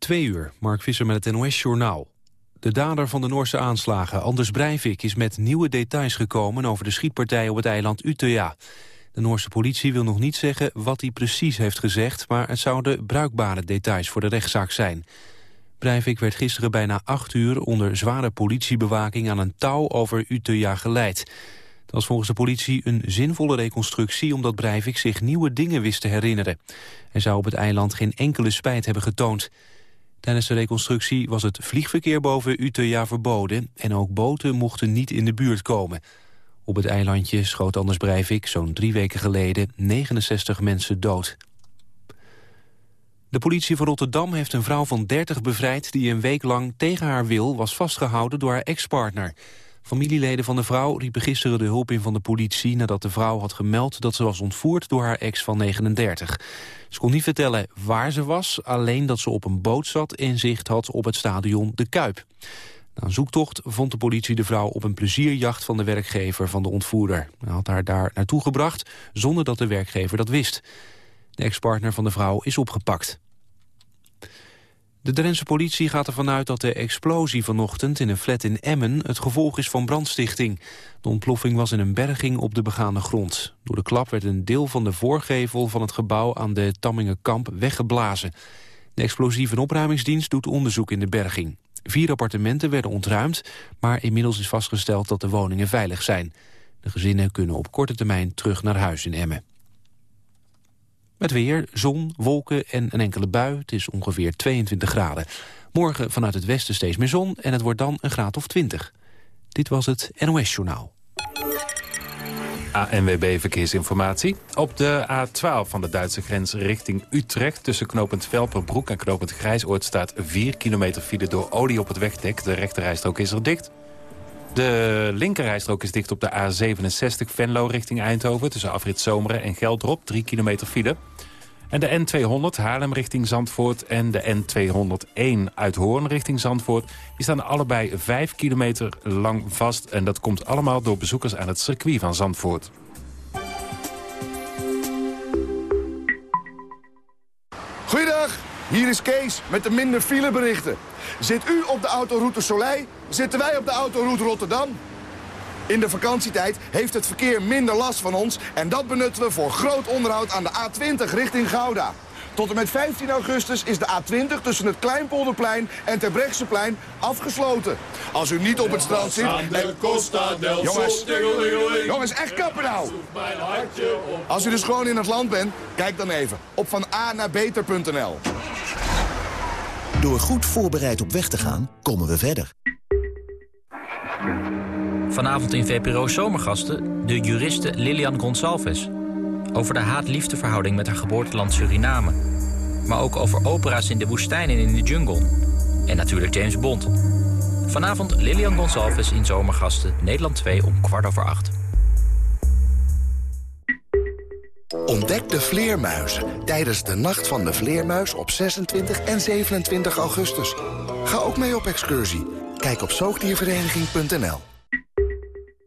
Twee uur, Mark Visser met het NOS-journaal. De dader van de Noorse aanslagen, Anders Breivik, is met nieuwe details gekomen over de schietpartij op het eiland Utøya. De Noorse politie wil nog niet zeggen wat hij precies heeft gezegd, maar het zouden bruikbare details voor de rechtszaak zijn. Breivik werd gisteren bijna acht uur onder zware politiebewaking aan een touw over Utøya geleid. Dat was volgens de politie een zinvolle reconstructie omdat Breivik zich nieuwe dingen wist te herinneren. Hij zou op het eiland geen enkele spijt hebben getoond. Tijdens de reconstructie was het vliegverkeer boven Utøya verboden... en ook boten mochten niet in de buurt komen. Op het eilandje schoot Anders Breivik zo'n drie weken geleden 69 mensen dood. De politie van Rotterdam heeft een vrouw van 30 bevrijd... die een week lang tegen haar wil was vastgehouden door haar ex-partner. Familieleden van de vrouw riepen gisteren de hulp in van de politie... nadat de vrouw had gemeld dat ze was ontvoerd door haar ex van 39. Ze kon niet vertellen waar ze was, alleen dat ze op een boot zat... en zicht had op het stadion De Kuip. Na een zoektocht vond de politie de vrouw op een plezierjacht van de werkgever van de ontvoerder. Hij had haar daar naartoe gebracht zonder dat de werkgever dat wist. De ex-partner van de vrouw is opgepakt. De Drentse politie gaat ervan uit dat de explosie vanochtend in een flat in Emmen het gevolg is van brandstichting. De ontploffing was in een berging op de begane grond. Door de klap werd een deel van de voorgevel van het gebouw aan de Tammingenkamp weggeblazen. De explosieve opruimingsdienst doet onderzoek in de berging. Vier appartementen werden ontruimd, maar inmiddels is vastgesteld dat de woningen veilig zijn. De gezinnen kunnen op korte termijn terug naar huis in Emmen. Met weer, zon, wolken en een enkele bui. Het is ongeveer 22 graden. Morgen vanuit het westen steeds meer zon en het wordt dan een graad of 20. Dit was het NOS Journaal. ANWB Verkeersinformatie. Op de A12 van de Duitse grens richting Utrecht... tussen knooppunt Velperbroek en knooppunt Grijsoord... staat 4 kilometer file door olie op het wegdek. De rechterrijstrook is er dicht. De linkerrijstrook is dicht op de A67 Venlo richting Eindhoven... tussen afrit Zomeren en Geldrop, 3 kilometer file. En de N200 Haarlem richting Zandvoort en de N201 uit Hoorn richting Zandvoort... die staan allebei 5 kilometer lang vast. En dat komt allemaal door bezoekers aan het circuit van Zandvoort. Goeiedag, hier is Kees met de minder fileberichten. Zit u op de autoroute Soleil, zitten wij op de autoroute Rotterdam. In de vakantietijd heeft het verkeer minder last van ons... en dat benutten we voor groot onderhoud aan de A20 richting Gouda. Tot en met 15 augustus is de A20 tussen het Kleinpolderplein en Terbrechtseplein afgesloten. Als u niet op het strand zit... En... Jongens, jongens, echt kappen nou! Als u dus gewoon in het land bent, kijk dan even op van A naar beter.nl. Door goed voorbereid op weg te gaan, komen we verder. Vanavond in VPRO Zomergasten de juriste Lilian Gonsalves. Over de haat-liefdeverhouding met haar geboorteland Suriname. Maar ook over opera's in de woestijn en in de jungle. En natuurlijk James Bond. Vanavond Lilian Gonsalves in Zomergasten, Nederland 2 om kwart over acht. Ontdek de vleermuizen tijdens de Nacht van de Vleermuis op 26 en 27 augustus. Ga ook mee op excursie. Kijk op zoogdiervereniging.nl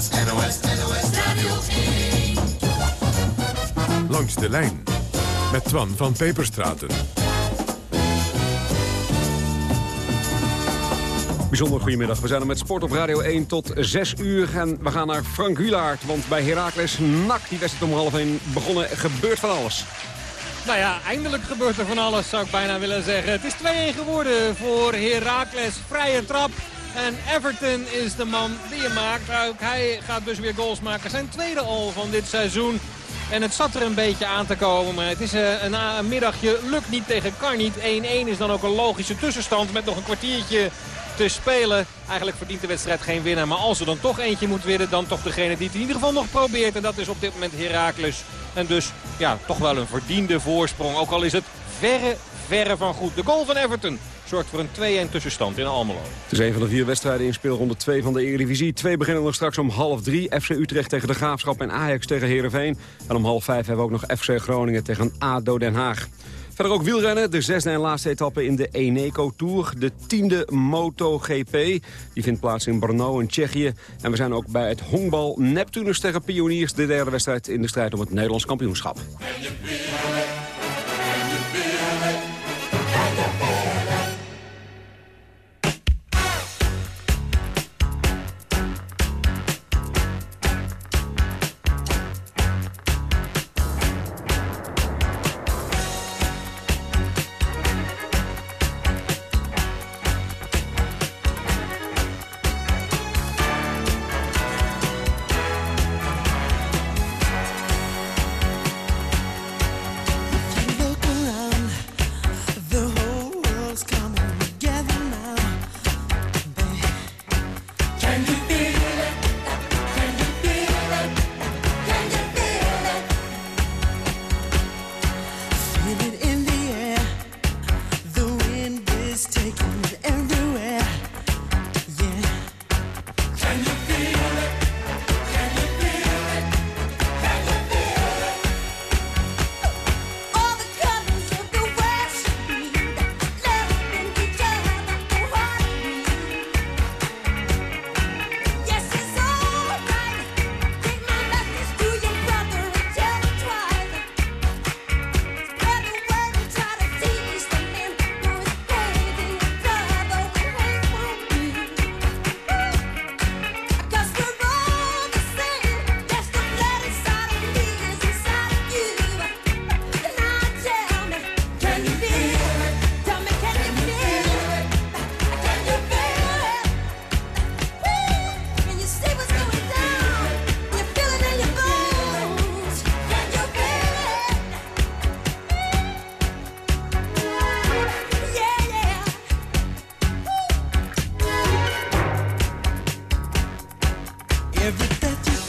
NOS, NOS, NOS Radio 1. Langs de lijn met Twan van Peperstraten. Bijzonder goedemiddag. We zijn er met Sport op Radio 1 tot 6 uur. En we gaan naar Frank Wielaert. Want bij Heracles NAC, die wedstrijd om half 1 begonnen, gebeurt van alles. Nou ja, eindelijk gebeurt er van alles, zou ik bijna willen zeggen. Het is 2-1 geworden voor Heracles. Vrije trap. En Everton is de man die je maakt. Ook hij gaat dus weer goals maken. Zijn tweede al van dit seizoen. En het zat er een beetje aan te komen. Maar het is eh, een, een middagje. Lukt niet tegen kan niet. 1-1 is dan ook een logische tussenstand. Met nog een kwartiertje te spelen. Eigenlijk verdient de wedstrijd geen winnaar. Maar als er dan toch eentje moet winnen, dan toch degene die het in ieder geval nog probeert. En dat is op dit moment Heracles. En dus ja, toch wel een verdiende voorsprong. Ook al is het verre, verre van goed. De goal van Everton zorgt voor een 2-1 tussenstand in Almelo. Het is een van de vier wedstrijden in speelronde 2 van de Eredivisie. Twee beginnen nog straks om half drie. FC Utrecht tegen de Graafschap en Ajax tegen Heerenveen. En om half vijf hebben we ook nog FC Groningen tegen ADO Den Haag. Verder ook wielrennen, de zesde en laatste etappe in de Eneco Tour. De tiende MotoGP, die vindt plaats in Brno in Tsjechië. En we zijn ook bij het honkbal Neptunus tegen Pioniers. De derde wedstrijd in de strijd om het Nederlands kampioenschap. like a.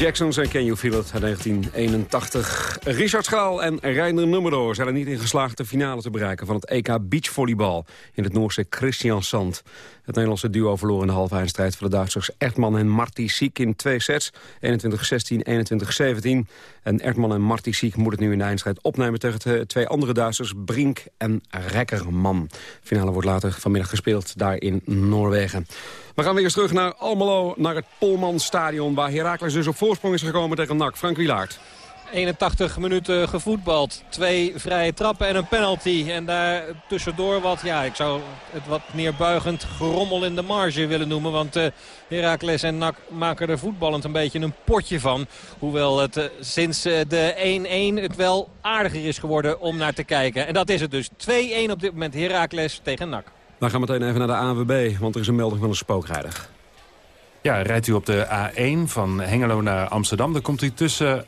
Jacksons en Can You uit 1981. Richard Schaal en Reiner Nummerdoor zijn er niet in geslaagd de finale te bereiken... van het EK Beachvolleybal in het Noorse Christiansand. Het Nederlandse duo verloor in de halve eindstrijd van de Duitsers Ertman en Marty Siek in twee sets. 21-16, 21-17. En Ertman en Marty Siek moeten het nu in de eindstrijd opnemen tegen de twee andere Duitsers, Brink en Rekkerman. De finale wordt later vanmiddag gespeeld daar in Noorwegen. We gaan weer eens terug naar Almelo, naar het Polmanstadion... waar Heracles dus op voorsprong is gekomen tegen NAC. Frank Wilaert. 81 minuten gevoetbald. Twee vrije trappen en een penalty. En daar tussendoor wat, ja, ik zou het wat neerbuigend gerommel in de marge willen noemen. Want uh, Heracles en NAC maken er voetballend een beetje een potje van. Hoewel het uh, sinds uh, de 1-1 het wel aardiger is geworden om naar te kijken. En dat is het dus. 2-1 op dit moment Heracles tegen NAC. Dan gaan we meteen even naar de ANWB, want er is een melding van een spookrijder. Ja, rijdt u op de A1 van Hengelo naar Amsterdam... dan komt u tussen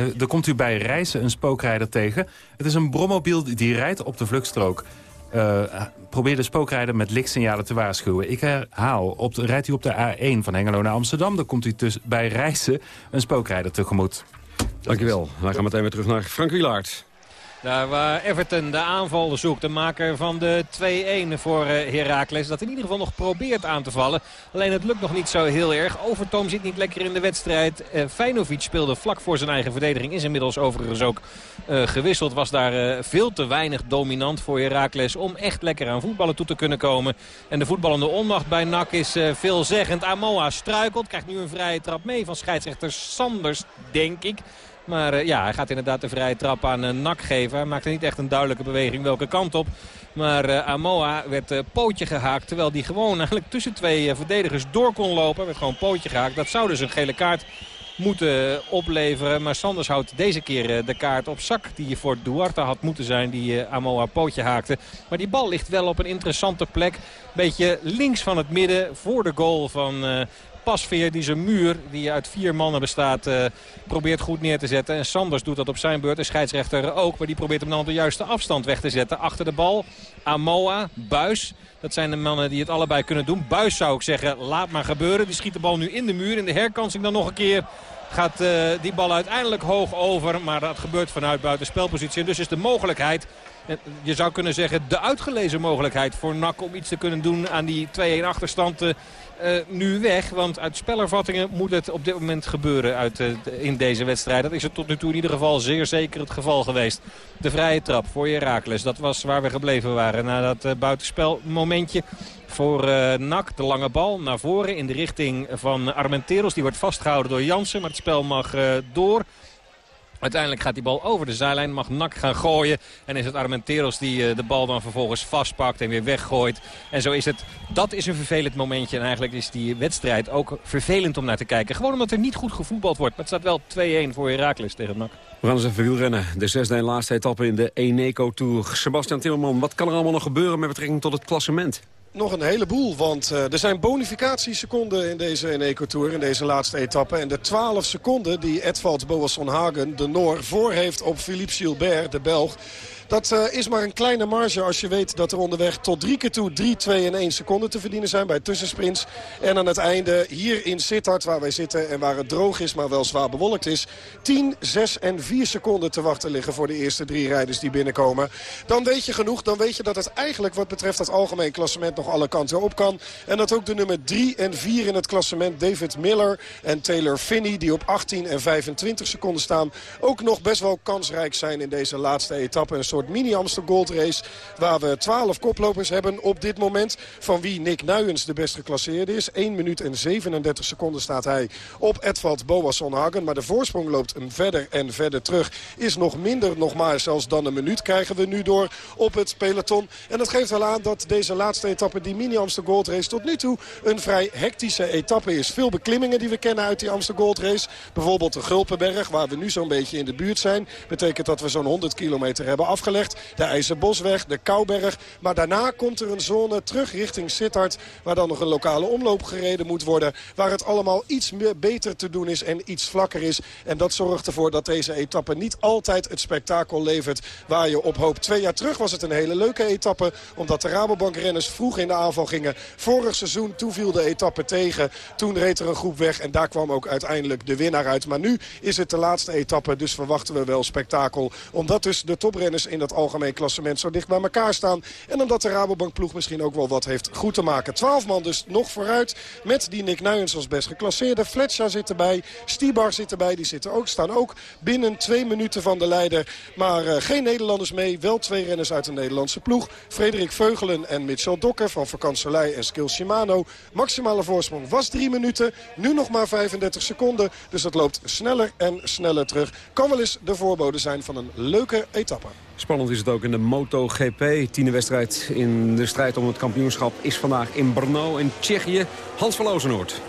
uh, komt u bij Rijssen een spookrijder tegen. Het is een brommobiel die rijdt op de vluchtstrook. Uh, probeer de spookrijder met lichtsignalen te waarschuwen. Ik herhaal, op de, rijdt u op de A1 van Hengelo naar Amsterdam... dan komt u dus bij Rijssen een spookrijder tegemoet. Dankjewel. Wij gaan meteen weer terug naar Frank Wielaert. Daar waar Everton de aanval zoekt. De maker van de 2-1 voor eh, Heracles. Dat in ieder geval nog probeert aan te vallen. Alleen het lukt nog niet zo heel erg. Overtoom zit niet lekker in de wedstrijd. Uh, Feinovic speelde vlak voor zijn eigen verdediging. Is inmiddels overigens ook uh, gewisseld. Was daar veel te weinig dominant voor Heracles. Om echt lekker aan voetballen toe te kunnen komen. En de voetballende onmacht bij NAC is veelzeggend. Amoa struikelt. Krijgt nu een vrije trap mee van scheidsrechter Sanders, denk ik. Maar uh, ja, hij gaat inderdaad de vrije trap aan uh, Nak geven. Hij maakte niet echt een duidelijke beweging welke kant op. Maar uh, Amoa werd pootje gehaakt. Terwijl die gewoon eigenlijk tussen twee verdedigers door kon lopen. Werd gewoon pootje gehaakt. Dat zou dus een gele kaart moeten opleveren. Maar Sanders houdt deze keer de kaart op zak die voor Duarte had moeten zijn. Die Amoa pootje haakte. Maar die bal ligt wel op een interessante plek. Beetje links van het midden voor de goal van Pasveer die zijn muur, die uit vier mannen bestaat, uh, probeert goed neer te zetten. En Sanders doet dat op zijn beurt. De scheidsrechter ook, maar die probeert hem dan op de juiste afstand weg te zetten. Achter de bal, Amoa, Buis. Dat zijn de mannen die het allebei kunnen doen. Buis zou ik zeggen, laat maar gebeuren. Die schiet de bal nu in de muur. In de herkansing dan nog een keer gaat uh, die bal uiteindelijk hoog over. Maar dat gebeurt vanuit buitenspelpositie. En dus is de mogelijkheid je zou kunnen zeggen de uitgelezen mogelijkheid voor NAC om iets te kunnen doen aan die 2-1 achterstand uh, nu weg. Want uit spelervattingen moet het op dit moment gebeuren uit, in deze wedstrijd. Dat is het tot nu toe in ieder geval zeer zeker het geval geweest. De vrije trap voor Herakles. Dat was waar we gebleven waren na dat buitenspelmomentje. Voor uh, NAC de lange bal naar voren in de richting van Armenteros. Die wordt vastgehouden door Jansen, maar het spel mag uh, door. Uiteindelijk gaat die bal over de zijlijn, mag Nak gaan gooien. En is het Armenteros die eh, de bal dan vervolgens vastpakt en weer weggooit. En zo is het, dat is een vervelend momentje. En eigenlijk is die wedstrijd ook vervelend om naar te kijken. Gewoon omdat er niet goed gevoetbald wordt. Maar het staat wel 2-1 voor Herakles tegen Nak. We gaan eens even wielrennen. De zesde en laatste etappe in de Eneco Tour. Sebastian Timmerman, wat kan er allemaal nog gebeuren met betrekking tot het klassement? Nog een heleboel. Want uh, er zijn bonificatieseconden in deze Eneco Tour, in deze laatste etappe. En de 12 seconden die Edvald Boasson Hagen, de Noor, voor heeft op Philippe Gilbert, de Belg... Dat uh, is maar een kleine marge als je weet dat er onderweg tot drie keer toe 3, 2 en 1 seconden te verdienen zijn bij tussensprints. En aan het einde hier in Sittard waar wij zitten en waar het droog is maar wel zwaar bewolkt is. 10, 6 en 4 seconden te wachten liggen voor de eerste drie rijders die binnenkomen. Dan weet je genoeg, dan weet je dat het eigenlijk wat betreft het algemeen klassement nog alle kanten op kan. En dat ook de nummer 3 en 4 in het klassement David Miller en Taylor Finney die op 18 en 25 seconden staan ook nog best wel kansrijk zijn in deze laatste etappe. Een soort mini-Amster Gold Race. Waar we 12 koplopers hebben op dit moment. Van wie Nick Nuyens de best geclasseerde is. 1 minuut en 37 seconden staat hij op Edvald Boasson Hagen. Maar de voorsprong loopt hem verder en verder terug. Is nog minder nog maar zelfs dan een minuut krijgen we nu door op het peloton. En dat geeft wel aan dat deze laatste etappe, die mini-Amster Gold Race... tot nu toe een vrij hectische etappe is. Veel beklimmingen die we kennen uit die Amster Gold Race. Bijvoorbeeld de Gulpenberg, waar we nu zo'n beetje in de buurt zijn. Betekent dat we zo'n 100 kilometer hebben afgelegd de IJzerbosweg, de Kouberg. Maar daarna komt er een zone terug richting Sittard. Waar dan nog een lokale omloop gereden moet worden. Waar het allemaal iets meer beter te doen is en iets vlakker is. En dat zorgt ervoor dat deze etappe niet altijd het spektakel levert waar je op hoopt. Twee jaar terug was het een hele leuke etappe. Omdat de Rabobank-renners vroeg in de aanval gingen. Vorig seizoen toen viel de etappe tegen. Toen reed er een groep weg en daar kwam ook uiteindelijk de winnaar uit. Maar nu is het de laatste etappe, dus verwachten we wel spektakel. Omdat dus de toprenners in dat algemeen klassement zo dicht bij elkaar staan. En omdat de Rabobank ploeg misschien ook wel wat heeft goed te maken. 12 man dus nog vooruit met die Nick Nuyens als best geclasseerde. Fletcher zit erbij, Stibar zit erbij. Die zitten ook, staan ook binnen twee minuten van de leider. Maar uh, geen Nederlanders mee, wel twee renners uit de Nederlandse ploeg. Frederik Veugelen en Mitchell Dokker van Vakansolei en Skill Shimano. Maximale voorsprong was drie minuten, nu nog maar 35 seconden. Dus dat loopt sneller en sneller terug. Kan wel eens de voorbode zijn van een leuke etappe. Spannend is het ook in de MotoGP. Tiende wedstrijd in de strijd om het kampioenschap is vandaag in Brno in Tsjechië. Hans van Lozenoord.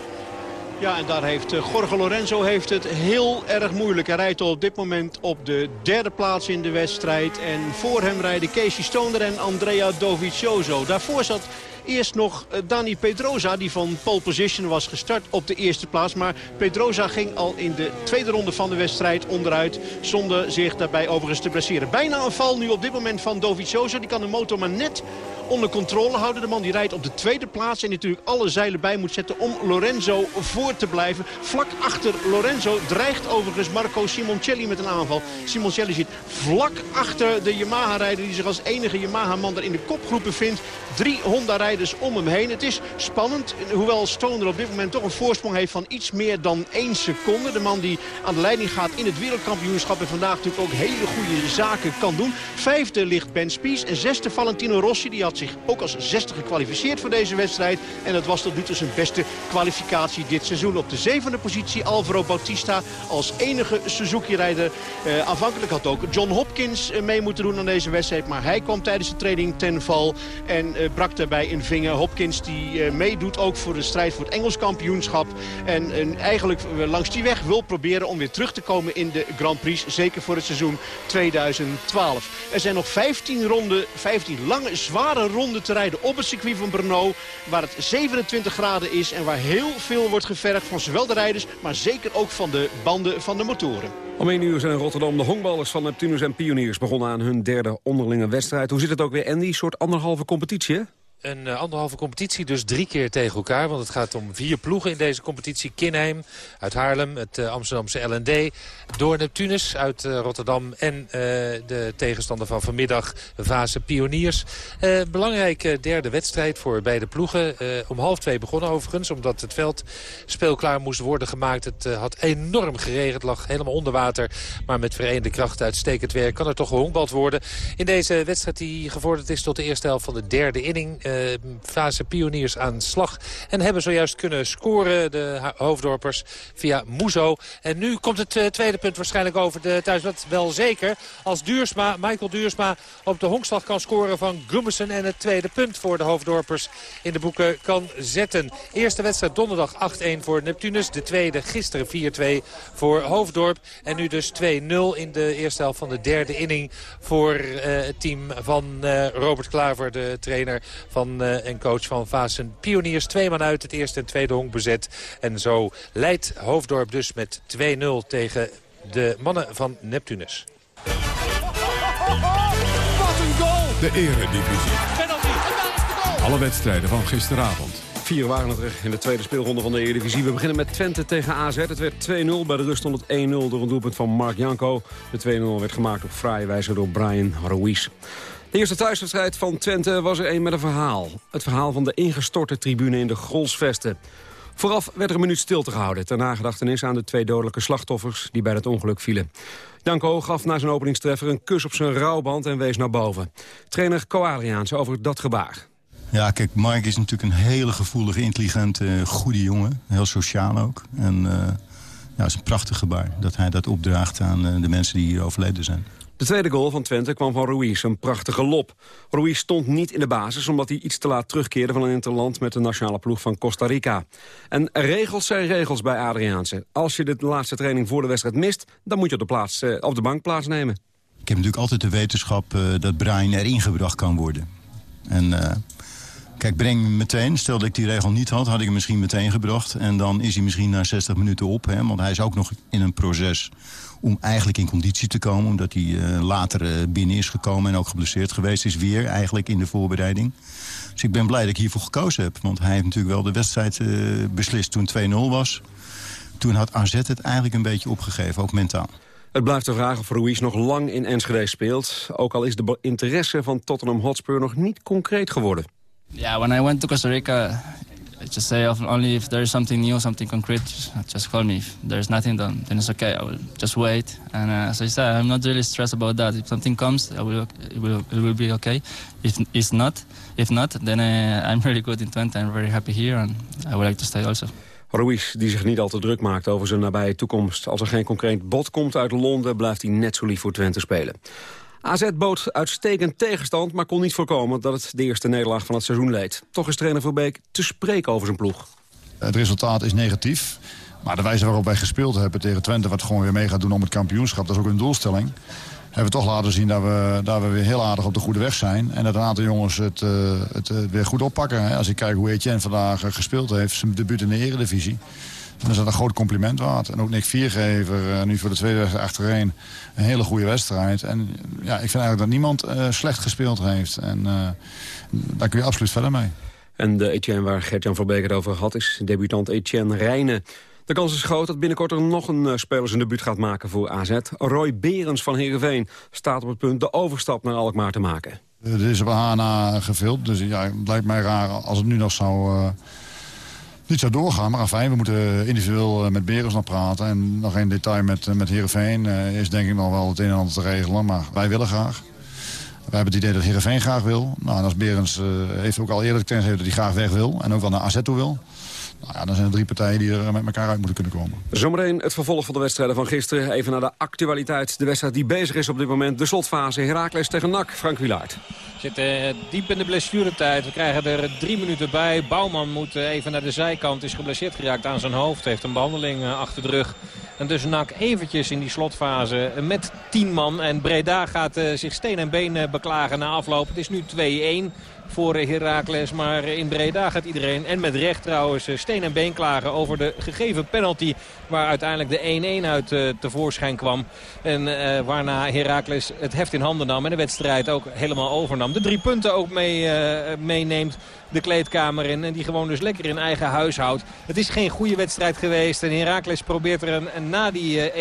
Ja, en daar heeft Jorge Lorenzo heeft het heel erg moeilijk. Hij rijdt op dit moment op de derde plaats in de wedstrijd. En voor hem rijden Casey Stoner en Andrea Dovizioso. Daarvoor zat Eerst nog eh, Dani Pedrosa, die van pole position was gestart op de eerste plaats. Maar Pedrosa ging al in de tweede ronde van de wedstrijd onderuit... zonder zich daarbij overigens te blesseren. Bijna een val nu op dit moment van Dovizioso. Die kan de motor maar net onder controle houden. De man die rijdt op de tweede plaats en natuurlijk alle zeilen bij moet zetten om Lorenzo voor te blijven. Vlak achter Lorenzo dreigt overigens Marco Simoncelli met een aanval. Simoncelli zit vlak achter de Yamaha-rijder die zich als enige Yamaha-man er in de kopgroep bevindt. Drie Honda-rijders om hem heen. Het is spannend, hoewel Stoner op dit moment toch een voorsprong heeft van iets meer dan één seconde. De man die aan de leiding gaat in het wereldkampioenschap en vandaag natuurlijk ook hele goede zaken kan doen. Vijfde ligt Ben Spies en zesde Valentino Rossi. Die had zich ook als zesde gekwalificeerd voor deze wedstrijd. En dat was tot nu toe zijn beste kwalificatie dit seizoen. Op de zevende positie Alvaro Bautista als enige Suzuki-rijder. Uh, aanvankelijk had ook John Hopkins uh, mee moeten doen aan deze wedstrijd. Maar hij kwam tijdens de training ten val en uh, brak daarbij een vinger. Hopkins die meedoet ook voor de strijd voor het Engels kampioenschap. En eigenlijk langs die weg wil proberen om weer terug te komen in de Grand Prix. Zeker voor het seizoen 2012. Er zijn nog 15 ronden, 15 lange, zware ronde te rijden op het circuit van Brno. Waar het 27 graden is en waar heel veel wordt gevergd van zowel de rijders... maar zeker ook van de banden van de motoren. Om 1 uur zijn in Rotterdam de honkballers van Neptunus en Pioniers begonnen aan hun derde onderlinge wedstrijd. Hoe zit het ook weer, Andy? Soort anderhalve competitie, hè? Een uh, anderhalve competitie, dus drie keer tegen elkaar. Want het gaat om vier ploegen in deze competitie. Kinheim uit Haarlem, het uh, Amsterdamse LND. Door Neptunus uit uh, Rotterdam. En de tegenstander van vanmiddag, Vase Pioniers. belangrijke derde wedstrijd voor beide ploegen. om half twee begonnen overigens, omdat het veld speelklaar moest worden gemaakt. Het had enorm geregend, lag helemaal onder water. Maar met verenigde krachten uitstekend werk kan er toch gehonkbald worden. In deze wedstrijd die gevorderd is tot de eerste helft van de derde inning fase pioniers aan slag. En hebben zojuist kunnen scoren, de hoofddorpers, via Muzo. En nu komt het uh, tweede punt waarschijnlijk over de thuis. Dat wel zeker. Als Duursma, Michael Duursma op de honkslag kan scoren van Gummersen. En het tweede punt voor de hoofddorpers in de boeken kan zetten. Eerste wedstrijd donderdag 8-1 voor Neptunus. De tweede gisteren 4-2 voor Hoofddorp. En nu dus 2-0 in de eerste helft van de derde inning voor uh, het team van Robert Klaver, de trainer van, uh, en coach van Vasen Pioniers. Twee man uit, het eerste en tweede honk bezet. En zo leidt Hoofddorp dus met 2-0 tegen de mannen van Neptunus. Wat een goal! De eredivisie. Penalty. Alle wedstrijden van gisteravond. Vier waren er in de tweede speelronde van de Eredivisie. We beginnen met Twente tegen AZ. Het werd 2-0. Bij de rust stond het 1-0 door een doelpunt van Mark Janko. De 2-0 werd gemaakt op fraaie wijze door Brian Ruiz. De eerste thuiswedstrijd van Twente was er een met een verhaal. Het verhaal van de ingestorte tribune in de Grolsvesten. Vooraf werd er een minuut stilte gehouden... ter nagedachtenis aan de twee dodelijke slachtoffers die bij het ongeluk vielen. Janko gaf na zijn openingstreffer een kus op zijn rouwband en wees naar boven. Trainer Koadriaans over dat gebaar. Ja, kijk, Mark is natuurlijk een hele gevoelige, intelligente, goede jongen. Heel sociaal ook. En uh, ja, is een prachtig gebaar dat hij dat opdraagt aan uh, de mensen die hier overleden zijn. De tweede goal van Twente kwam van Ruiz, een prachtige lop. Ruiz stond niet in de basis omdat hij iets te laat terugkeerde van een interland met de nationale ploeg van Costa Rica. En regels zijn regels bij Adriaanse. Als je de laatste training voor de wedstrijd mist, dan moet je op de, plaats, eh, op de bank plaatsnemen. Ik heb natuurlijk altijd de wetenschap uh, dat Brian erin gebracht kan worden. En uh, kijk, breng hem meteen. Stel dat ik die regel niet had, had ik hem misschien meteen gebracht. En dan is hij misschien na 60 minuten op. Hè, want hij is ook nog in een proces om eigenlijk in conditie te komen. Omdat hij uh, later uh, binnen is gekomen en ook geblesseerd geweest is weer eigenlijk in de voorbereiding. Dus ik ben blij dat ik hiervoor gekozen heb. Want hij heeft natuurlijk wel de wedstrijd uh, beslist toen 2-0 was. Toen had AZ het eigenlijk een beetje opgegeven, ook mentaal. Het blijft de vraag of Ruiz nog lang in Enschede speelt. Ook al is de interesse van Tottenham Hotspur nog niet concreet geworden. Yeah, when I went to Costa Rica, just say only if there is something new, something concrete, just, call me. If there's nothing, then, then it's okay. I will just wait. And uh, as I said, I'm not really stressed about that. If something comes, I will, it will, it will be okay. If it's not, if not, then uh, I'm really good in Twente. I'm very happy here, and I would like to stay also. Ruiz, die zich niet al te druk maakt over zijn nabije toekomst. Als er geen concreet bod komt uit Londen, blijft hij net zo lief voor Twente spelen. AZ bood uitstekend tegenstand, maar kon niet voorkomen dat het de eerste nederlaag van het seizoen leed. Toch is trainer Verbeek te spreken over zijn ploeg. Het resultaat is negatief. Maar de wijze waarop wij gespeeld hebben tegen Twente... wat gewoon weer mee gaat doen om het kampioenschap, dat is ook een doelstelling hebben we toch laten zien dat we, dat we weer heel aardig op de goede weg zijn. En dat een aantal jongens het, uh, het uh, weer goed oppakken. Als ik kijk hoe Etienne vandaag uh, gespeeld heeft, zijn debuut in de eredivisie. Is dat een groot compliment waard. En ook Nick Viergever, nu voor de tweede wedstrijd achtereen, een hele goede wedstrijd. En ja, ik vind eigenlijk dat niemand slecht gespeeld heeft. En daar kun je absoluut verder mee. En de Etienne waar Gert-Jan van Beek het over had... is debutant Etienne Rijnen. De kans is groot dat binnenkort er nog een speler zijn debuut gaat maken voor AZ. Roy Berens van Heerenveen staat op het punt de overstap naar Alkmaar te maken. Het is op HNA gevuld, dus ja, het lijkt mij raar als het nu nog zou... Uh, niet zou doorgaan, maar fijn, we moeten individueel met Berens nog praten. En nog één detail met, met Heerenveen uh, is denk ik nog wel het een en ander te regelen. Maar wij willen graag. Wij hebben het idee dat Heerenveen graag wil. Nou, en als Berens heeft ook al eerder kennis dat hij graag weg wil. En ook wel naar AZ toe wil. Nou ja, dan zijn er drie partijen die er met elkaar uit moeten kunnen komen. Zometeen het vervolg van de wedstrijden van gisteren. Even naar de actualiteit. De wedstrijd die bezig is op dit moment. De slotfase. Heracles tegen NAC. Frank Wilaert. We zitten diep in de blessuretijd. We krijgen er drie minuten bij. Bouwman moet even naar de zijkant. Is geblesseerd geraakt aan zijn hoofd. Heeft een behandeling eh, achter de rug. En dus NAC eventjes in die slotfase met tien man. En Breda gaat zich steen en been beklagen na afloop. Het is nu 2-1 voor Heracles. Maar in Breda gaat iedereen, en met recht trouwens, steen en been klagen over de gegeven penalty. Waar uiteindelijk de 1-1 uit tevoorschijn kwam. En waarna Heracles het heft in handen nam en de wedstrijd ook helemaal overnam. De drie punten ook mee, meeneemt de kleedkamer in. En die gewoon dus lekker in eigen huis houdt. Het is geen goede wedstrijd geweest. En Heracles probeert er een na die 1-1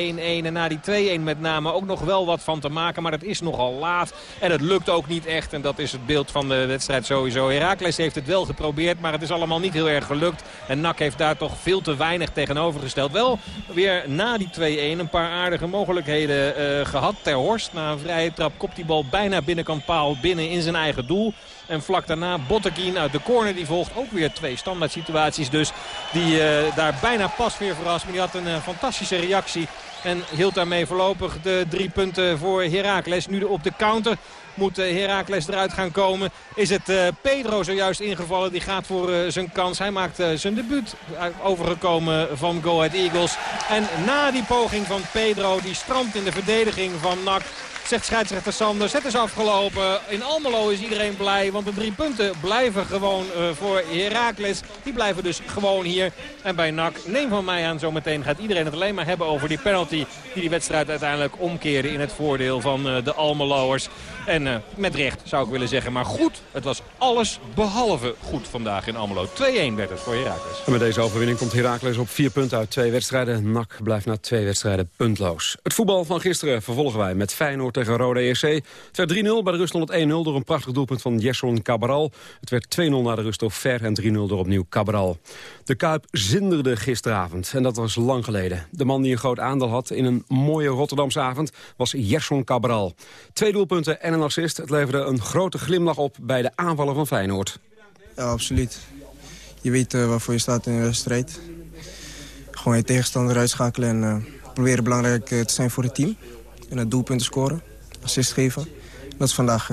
en na die 2-1 met name ook nog wel wat van te maken. Maar het is nogal laat. En het lukt ook niet echt. En dat is het beeld van de wedstrijd sowieso. Heracles heeft het wel geprobeerd. Maar het is allemaal niet heel erg gelukt. En NAC heeft daar toch veel te weinig tegenover gesteld. Wel weer na die 2-1 een paar aardige mogelijkheden uh, gehad. Ter Horst na een vrije trap kopt die bal bijna binnenkant paal binnen in zijn eigen doel. En vlak daarna Botteguin uit de corner. Die volgt ook weer twee standaard situaties. Dus die uh, daar bijna pas weer verrast. Maar die had een uh, fantastische reactie. En hield daarmee voorlopig de drie punten voor Heracles. Nu op de counter moet Heracles eruit gaan komen. Is het uh, Pedro zojuist ingevallen. Die gaat voor uh, zijn kans. Hij maakt zijn debuut overgekomen van Go Ahead Eagles. En na die poging van Pedro, die strandt in de verdediging van NAC zegt scheidsrechter Sanders. Het is afgelopen. In Almelo is iedereen blij. Want de drie punten blijven gewoon voor Heracles. Die blijven dus gewoon hier. En bij NAC, neem van mij aan, zometeen gaat iedereen het alleen maar hebben over die penalty. Die die wedstrijd uiteindelijk omkeerde in het voordeel van de Almeloers. En uh, met recht zou ik willen zeggen. Maar goed, het was alles behalve goed vandaag in Almelo. 2-1 werd het voor Heracles. En met deze overwinning komt Heracles op vier punten uit twee wedstrijden. NAC blijft na twee wedstrijden puntloos. Het voetbal van gisteren vervolgen wij met Feyenoord tegen Rode ERC. Het werd 3-0, bij de rust 1-0 door een prachtig doelpunt van Jesson Cabral. Het werd 2-0 na de rust door Ver en 3-0 door opnieuw Cabral. De Kuip zinderde gisteravond en dat was lang geleden. De man die een groot aandeel had in een mooie Rotterdamse avond was Jesson Cabral. Twee doelpunten en een assist. Het leverde een grote glimlach op bij de aanvallen van Feyenoord. Ja, absoluut. Je weet uh, waarvoor je staat in de strijd. Gewoon je tegenstander uitschakelen en uh, proberen belangrijk uh, te zijn voor het team. En het doelpunten scoren assist geven. Dat is vandaag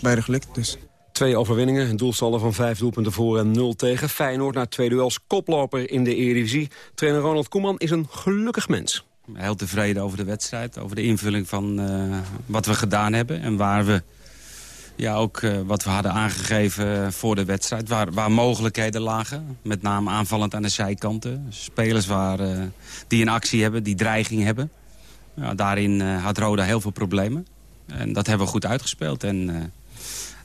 beide gelukt. Dus. Twee overwinningen, een doelsaldo van vijf doelpunten voor en nul tegen. Feyenoord na twee duels koploper in de Eredivisie. Trainer Ronald Koeman is een gelukkig mens. Heel tevreden over de wedstrijd, over de invulling van uh, wat we gedaan hebben. En waar we, ja, ook uh, wat we hadden aangegeven voor de wedstrijd. Waar, waar mogelijkheden lagen, met name aanvallend aan de zijkanten. Spelers waar, uh, die een actie hebben, die dreiging hebben. Ja, daarin had Roda heel veel problemen. En dat hebben we goed uitgespeeld. En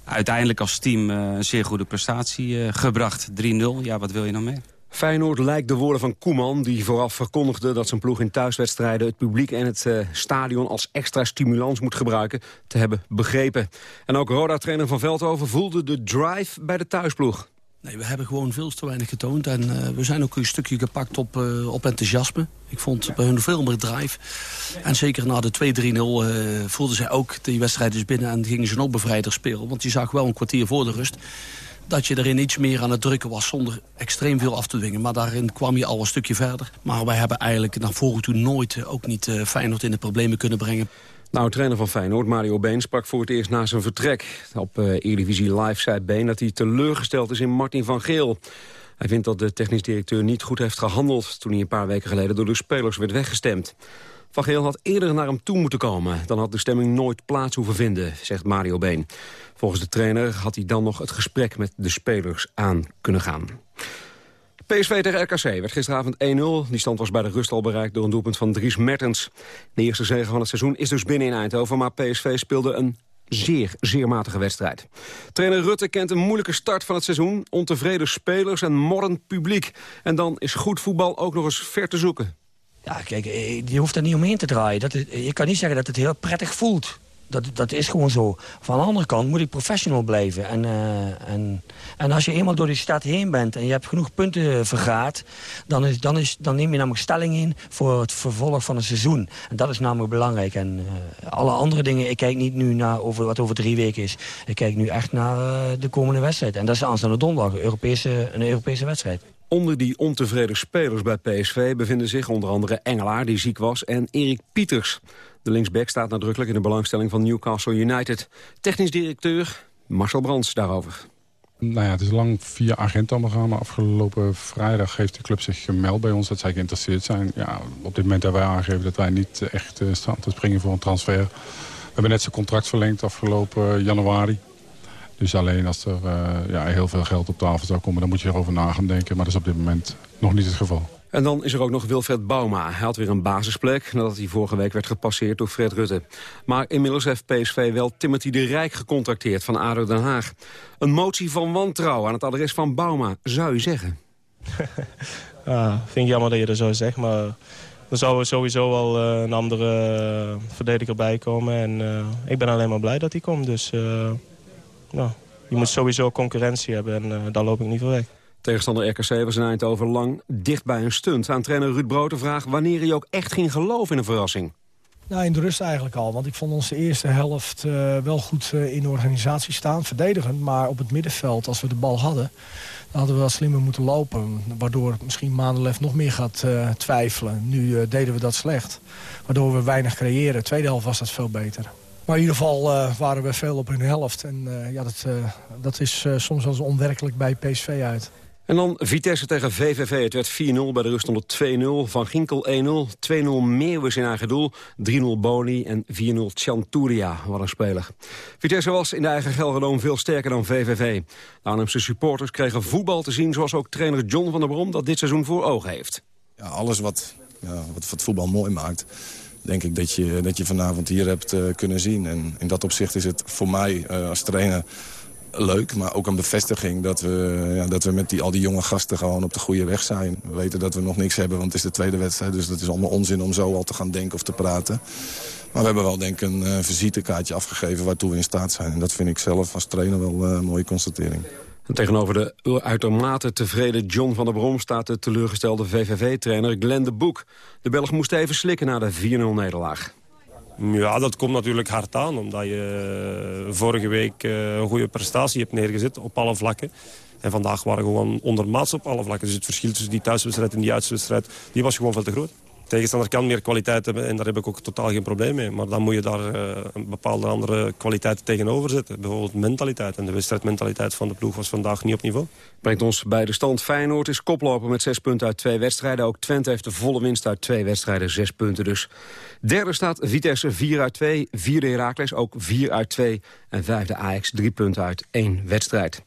uiteindelijk als team een zeer goede prestatie gebracht. 3-0, ja, wat wil je nog meer? Feyenoord lijkt de woorden van Koeman, die vooraf verkondigde dat zijn ploeg in thuiswedstrijden het publiek en het uh, stadion als extra stimulans moet gebruiken, te hebben begrepen. En ook Roda-trainer van Veldhoven voelde de drive bij de thuisploeg. Nee, we hebben gewoon veel te weinig getoond. En uh, we zijn ook een stukje gepakt op, uh, op enthousiasme. Ik vond bij hun veel meer drive. En zeker na de 2-3-0 uh, voelden zij ook, die wedstrijd is binnen... en gingen ze ook bevrijder spelen. Want je zag wel een kwartier voor de rust... dat je erin iets meer aan het drukken was zonder extreem veel af te dwingen. Maar daarin kwam je al een stukje verder. Maar wij hebben eigenlijk naar voren toe nooit ook niet Feyenoord in de problemen kunnen brengen. Nou, trainer van Feyenoord, Mario Been, sprak voor het eerst na zijn vertrek. Op uh, Eredivisie Live zei Been dat hij teleurgesteld is in Martin van Geel. Hij vindt dat de technisch directeur niet goed heeft gehandeld... toen hij een paar weken geleden door de spelers werd weggestemd. Van Geel had eerder naar hem toe moeten komen. Dan had de stemming nooit plaats hoeven vinden, zegt Mario Been. Volgens de trainer had hij dan nog het gesprek met de spelers aan kunnen gaan. PSV tegen RKC werd gisteravond 1-0. Die stand was bij de rust al bereikt door een doelpunt van Dries Mertens. De eerste zege van het seizoen is dus binnen in Eindhoven... maar PSV speelde een zeer, zeer matige wedstrijd. Trainer Rutte kent een moeilijke start van het seizoen. Ontevreden spelers en morrend publiek. En dan is goed voetbal ook nog eens ver te zoeken. Ja, kijk, eh, je hoeft er niet omheen te draaien. Dat het, je kan niet zeggen dat het heel prettig voelt. Dat, dat is gewoon zo. Van de andere kant moet ik professional blijven. En, uh, en, en als je eenmaal door die stad heen bent en je hebt genoeg punten vergaat... dan, is, dan, is, dan neem je namelijk stelling in voor het vervolg van het seizoen. En dat is namelijk belangrijk. En alle andere dingen, ik kijk niet nu naar over, wat over drie weken is. Ik kijk nu echt naar de komende wedstrijd. En dat is aanstaande donderdag, een Europese, een Europese wedstrijd. Onder die ontevreden spelers bij PSV bevinden zich onder andere Engelaar, die ziek was, en Erik Pieters. De linksback staat nadrukkelijk in de belangstelling van Newcastle United. Technisch directeur Marcel Brands daarover. Nou ja, het is lang via agent allemaal gegaan, maar afgelopen vrijdag heeft de club zich gemeld bij ons dat zij geïnteresseerd zijn. Ja, op dit moment hebben wij aangegeven dat wij niet echt uh, staan te springen voor een transfer. We hebben net zijn contract verlengd afgelopen januari. Dus alleen als er uh, ja, heel veel geld op tafel zou komen, dan moet je erover na gaan denken. Maar dat is op dit moment nog niet het geval. En dan is er ook nog Wilfred Bauma. Hij had weer een basisplek nadat hij vorige week werd gepasseerd door Fred Rutte. Maar inmiddels heeft PSV wel Timothy de Rijk gecontacteerd van ADO Den Haag. Een motie van wantrouwen aan het adres van Bauma, zou je zeggen? ah, vind ik jammer dat je dat zo zegt, maar er zou sowieso wel uh, een andere uh, verdediger bij komen. En uh, ik ben alleen maar blij dat hij komt, dus nou, je moet sowieso concurrentie hebben en daar loop ik niet voor weg. Tegenstander RKC was in Eindhoven lang dicht bij een stunt. Aan trainer Ruud Brood de vraag wanneer hij ook echt ging geloven in een verrassing. Nou, in de rust eigenlijk al. Want ik vond onze eerste helft uh, wel goed uh, in de organisatie staan. Verdedigend, maar op het middenveld, als we de bal hadden... dan hadden we wel slimmer moeten lopen. Waardoor misschien Maandelef nog meer gaat uh, twijfelen. Nu deden we dat slecht. Waardoor we weinig creëren. Tweede helft was dat veel beter. Maar in ieder geval uh, waren we veel op hun helft. En uh, ja, dat, uh, dat is soms wel eens onwerkelijk bij PSV uit. En dan Vitesse tegen VVV. Het werd 4-0, bij de rust onder 2-0. Van Ginkel 1-0, 2-0 Meeuwis in eigen doel, 3-0 Boni en 4-0 Chanturia. Wat een speler. Vitesse was in de eigen Gelredome veel sterker dan VVV. De Arnhemse supporters kregen voetbal te zien... zoals ook trainer John van der Brom dat dit seizoen voor ogen heeft. Ja, alles wat, ja, wat het voetbal mooi maakt denk ik dat je, dat je vanavond hier hebt uh, kunnen zien. En in dat opzicht is het voor mij uh, als trainer leuk, maar ook een bevestiging dat we, ja, dat we met die, al die jonge gasten gewoon op de goede weg zijn. We weten dat we nog niks hebben, want het is de tweede wedstrijd. Dus dat is allemaal onzin om zo al te gaan denken of te praten. Maar we hebben wel denk ik een uh, visitekaartje afgegeven waartoe we in staat zijn. En dat vind ik zelf als trainer wel een mooie constatering. En tegenover de uitermate tevreden John van der Brom... staat de teleurgestelde VVV-trainer Glenn de Boek. De Belg moest even slikken na de 4-0-nederlaag. Ja, dat komt natuurlijk hard aan. Omdat je eh, vorige week eh, een goede prestatie hebt neergezet op alle vlakken. En vandaag waren we gewoon ondermaats op alle vlakken. Dus het verschil tussen die thuiswedstrijd en die uitwedstrijd... die was gewoon veel te groot tegenstander kan meer kwaliteit hebben en daar heb ik ook totaal geen probleem mee. Maar dan moet je daar uh, een bepaalde andere kwaliteit tegenover zetten. Bijvoorbeeld mentaliteit. En de wedstrijdmentaliteit van de ploeg was vandaag niet op niveau. Brengt ons bij de stand. Feyenoord is koploper met zes punten uit twee wedstrijden. Ook Twente heeft de volle winst uit twee wedstrijden, zes punten dus. Derde staat Vitesse 4 uit 2. Vierde Heracles ook 4 uit 2. En vijfde Ajax drie punten uit één wedstrijd.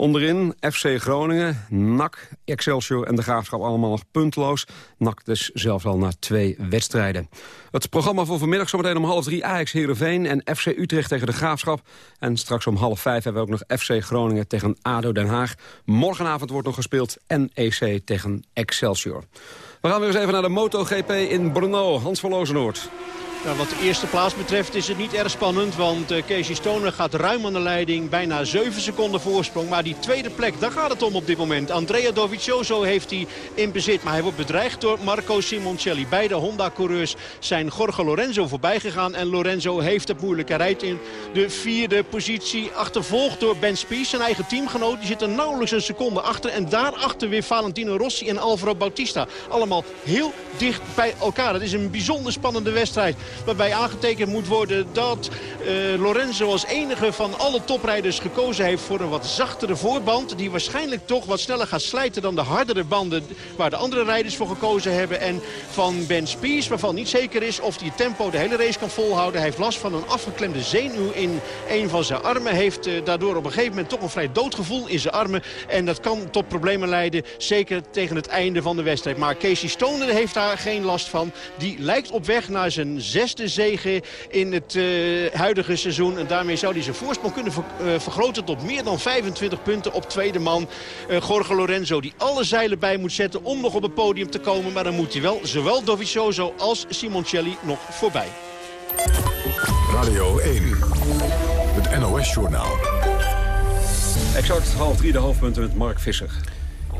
Onderin FC Groningen, NAC, Excelsior en de Graafschap allemaal nog puntloos. NAC dus zelfs al na twee wedstrijden. Het programma voor vanmiddag zometeen om half drie Ajax Heerenveen en FC Utrecht tegen de Graafschap. En straks om half vijf hebben we ook nog FC Groningen tegen ADO Den Haag. Morgenavond wordt nog gespeeld NEC tegen Excelsior. We gaan weer eens even naar de MotoGP in Brno. Hans van Lozenoord. Nou, wat de eerste plaats betreft is het niet erg spannend. Want uh, Casey Stoner gaat ruim aan de leiding. Bijna 7 seconden voorsprong. Maar die tweede plek, daar gaat het om op dit moment. Andrea Dovizioso heeft hij in bezit. Maar hij wordt bedreigd door Marco Simoncelli. Beide Honda-coureurs zijn Jorge Lorenzo voorbij gegaan. En Lorenzo heeft het moeilijk. Hij rijdt in de vierde positie. Achtervolgd door Ben Spies, zijn eigen teamgenoot. Die zit er nauwelijks een seconde achter. En daarachter weer Valentino Rossi en Alvaro Bautista. Allemaal heel dicht bij elkaar. Het is een bijzonder spannende wedstrijd. Waarbij aangetekend moet worden dat uh, Lorenzo als enige van alle toprijders gekozen heeft voor een wat zachtere voorband. Die waarschijnlijk toch wat sneller gaat slijten dan de hardere banden waar de andere rijders voor gekozen hebben. En van Ben Spies, waarvan niet zeker is of hij tempo de hele race kan volhouden. Hij heeft last van een afgeklemde zenuw in een van zijn armen. Heeft uh, daardoor op een gegeven moment toch een vrij doodgevoel in zijn armen. En dat kan tot problemen leiden, zeker tegen het einde van de wedstrijd. Maar Casey Stoner heeft daar geen last van. Die lijkt op weg naar zijn zesde zege in het uh, huidige seizoen. En daarmee zou hij zijn voorsprong kunnen ver, uh, vergroten tot meer dan 25 punten op tweede man. Uh, Jorge Lorenzo die alle zeilen bij moet zetten om nog op het podium te komen. Maar dan moet hij wel zowel Dovizioso als Simoncelli nog voorbij. Radio 1, het NOS-journaal. Exact half drie de hoofdpunten met Mark Visser.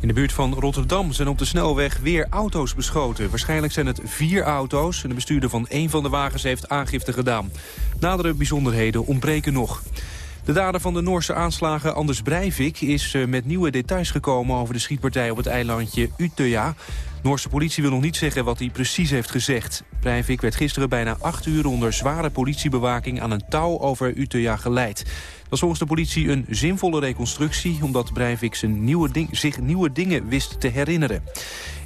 In de buurt van Rotterdam zijn op de snelweg weer auto's beschoten. Waarschijnlijk zijn het vier auto's en de bestuurder van één van de wagens heeft aangifte gedaan. Nadere bijzonderheden ontbreken nog. De dader van de Noorse aanslagen Anders Breivik is uh, met nieuwe details gekomen over de schietpartij op het eilandje Utøya. Noorse politie wil nog niet zeggen wat hij precies heeft gezegd. Breivik werd gisteren bijna acht uur onder zware politiebewaking aan een touw over Utøya geleid. Dat was volgens de politie een zinvolle reconstructie... omdat Breivik ding, zich nieuwe dingen wist te herinneren.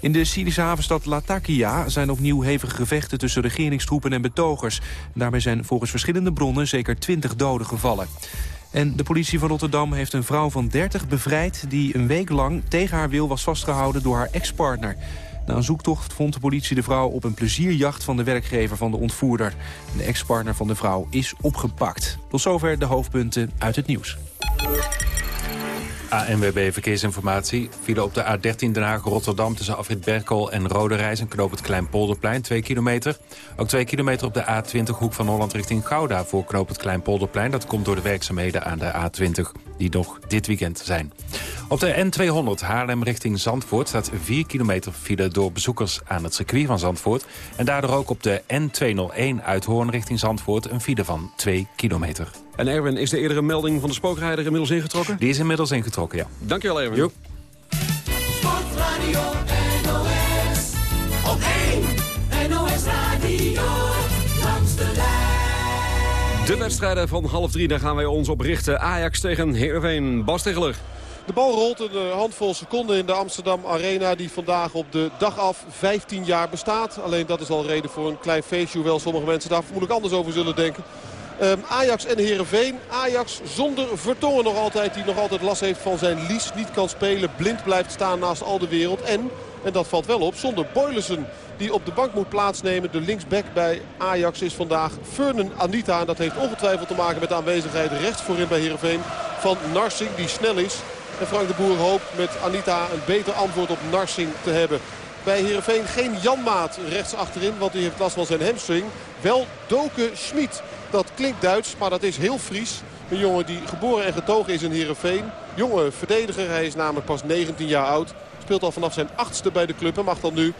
In de Syrische havenstad Latakia zijn opnieuw hevige gevechten... tussen regeringstroepen en betogers. Daarbij zijn volgens verschillende bronnen zeker 20 doden gevallen. En de politie van Rotterdam heeft een vrouw van 30 bevrijd... die een week lang tegen haar wil was vastgehouden door haar ex-partner. Na een zoektocht vond de politie de vrouw op een plezierjacht van de werkgever van de ontvoerder. De ex-partner van de vrouw is opgepakt. Tot zover de hoofdpunten uit het nieuws. ANWB Verkeersinformatie. File op de A13 Den Haag-Rotterdam tussen Afrit Berkel en Rode Reis... en knoop het Kleinpolderplein, 2 kilometer. Ook 2 kilometer op de A20 Hoek van Holland richting Gouda... voor knoop het Kleinpolderplein. Dat komt door de werkzaamheden aan de A20 die nog dit weekend zijn. Op de N200 Haarlem richting Zandvoort staat 4 kilometer file... door bezoekers aan het circuit van Zandvoort. En daardoor ook op de N201 uit Hoorn richting Zandvoort... een file van 2 kilometer. En Erwin, is de eerdere melding van de spookrijder inmiddels ingetrokken? Die is inmiddels ingetrokken, ja. Dankjewel, Erwin. Jo. Sportradio NOS. Op 1 NOS Radio. De wedstrijden van half drie, daar gaan wij ons op richten. Ajax tegen Heerenveen. Bas Tegeler. De bal rolt een handvol seconden in de Amsterdam Arena... die vandaag op de dag af 15 jaar bestaat. Alleen dat is al reden voor een klein feestje... hoewel sommige mensen daar vermoedelijk anders over zullen denken. Um, Ajax en Heerenveen. Ajax zonder Vertongen nog altijd. Die nog altijd last heeft van zijn lies. Niet kan spelen. Blind blijft staan naast al de wereld. En, en dat valt wel op, zonder Boylussen. Die op de bank moet plaatsnemen. De linksback bij Ajax is vandaag Furnen Anita. En dat heeft ongetwijfeld te maken met de aanwezigheid rechts voorin bij Heerenveen. Van Narsing die snel is. En Frank de Boer hoopt met Anita een beter antwoord op Narsing te hebben. Bij Heerenveen geen Janmaat rechts achterin. Want die heeft last van zijn hamstring. Wel Doke Schmid. Dat klinkt Duits, maar dat is heel Fries. Een jongen die geboren en getogen is in Heerenveen. Jonge verdediger, hij is namelijk pas 19 jaar oud. Speelt al vanaf zijn achtste bij de club en mag dan nu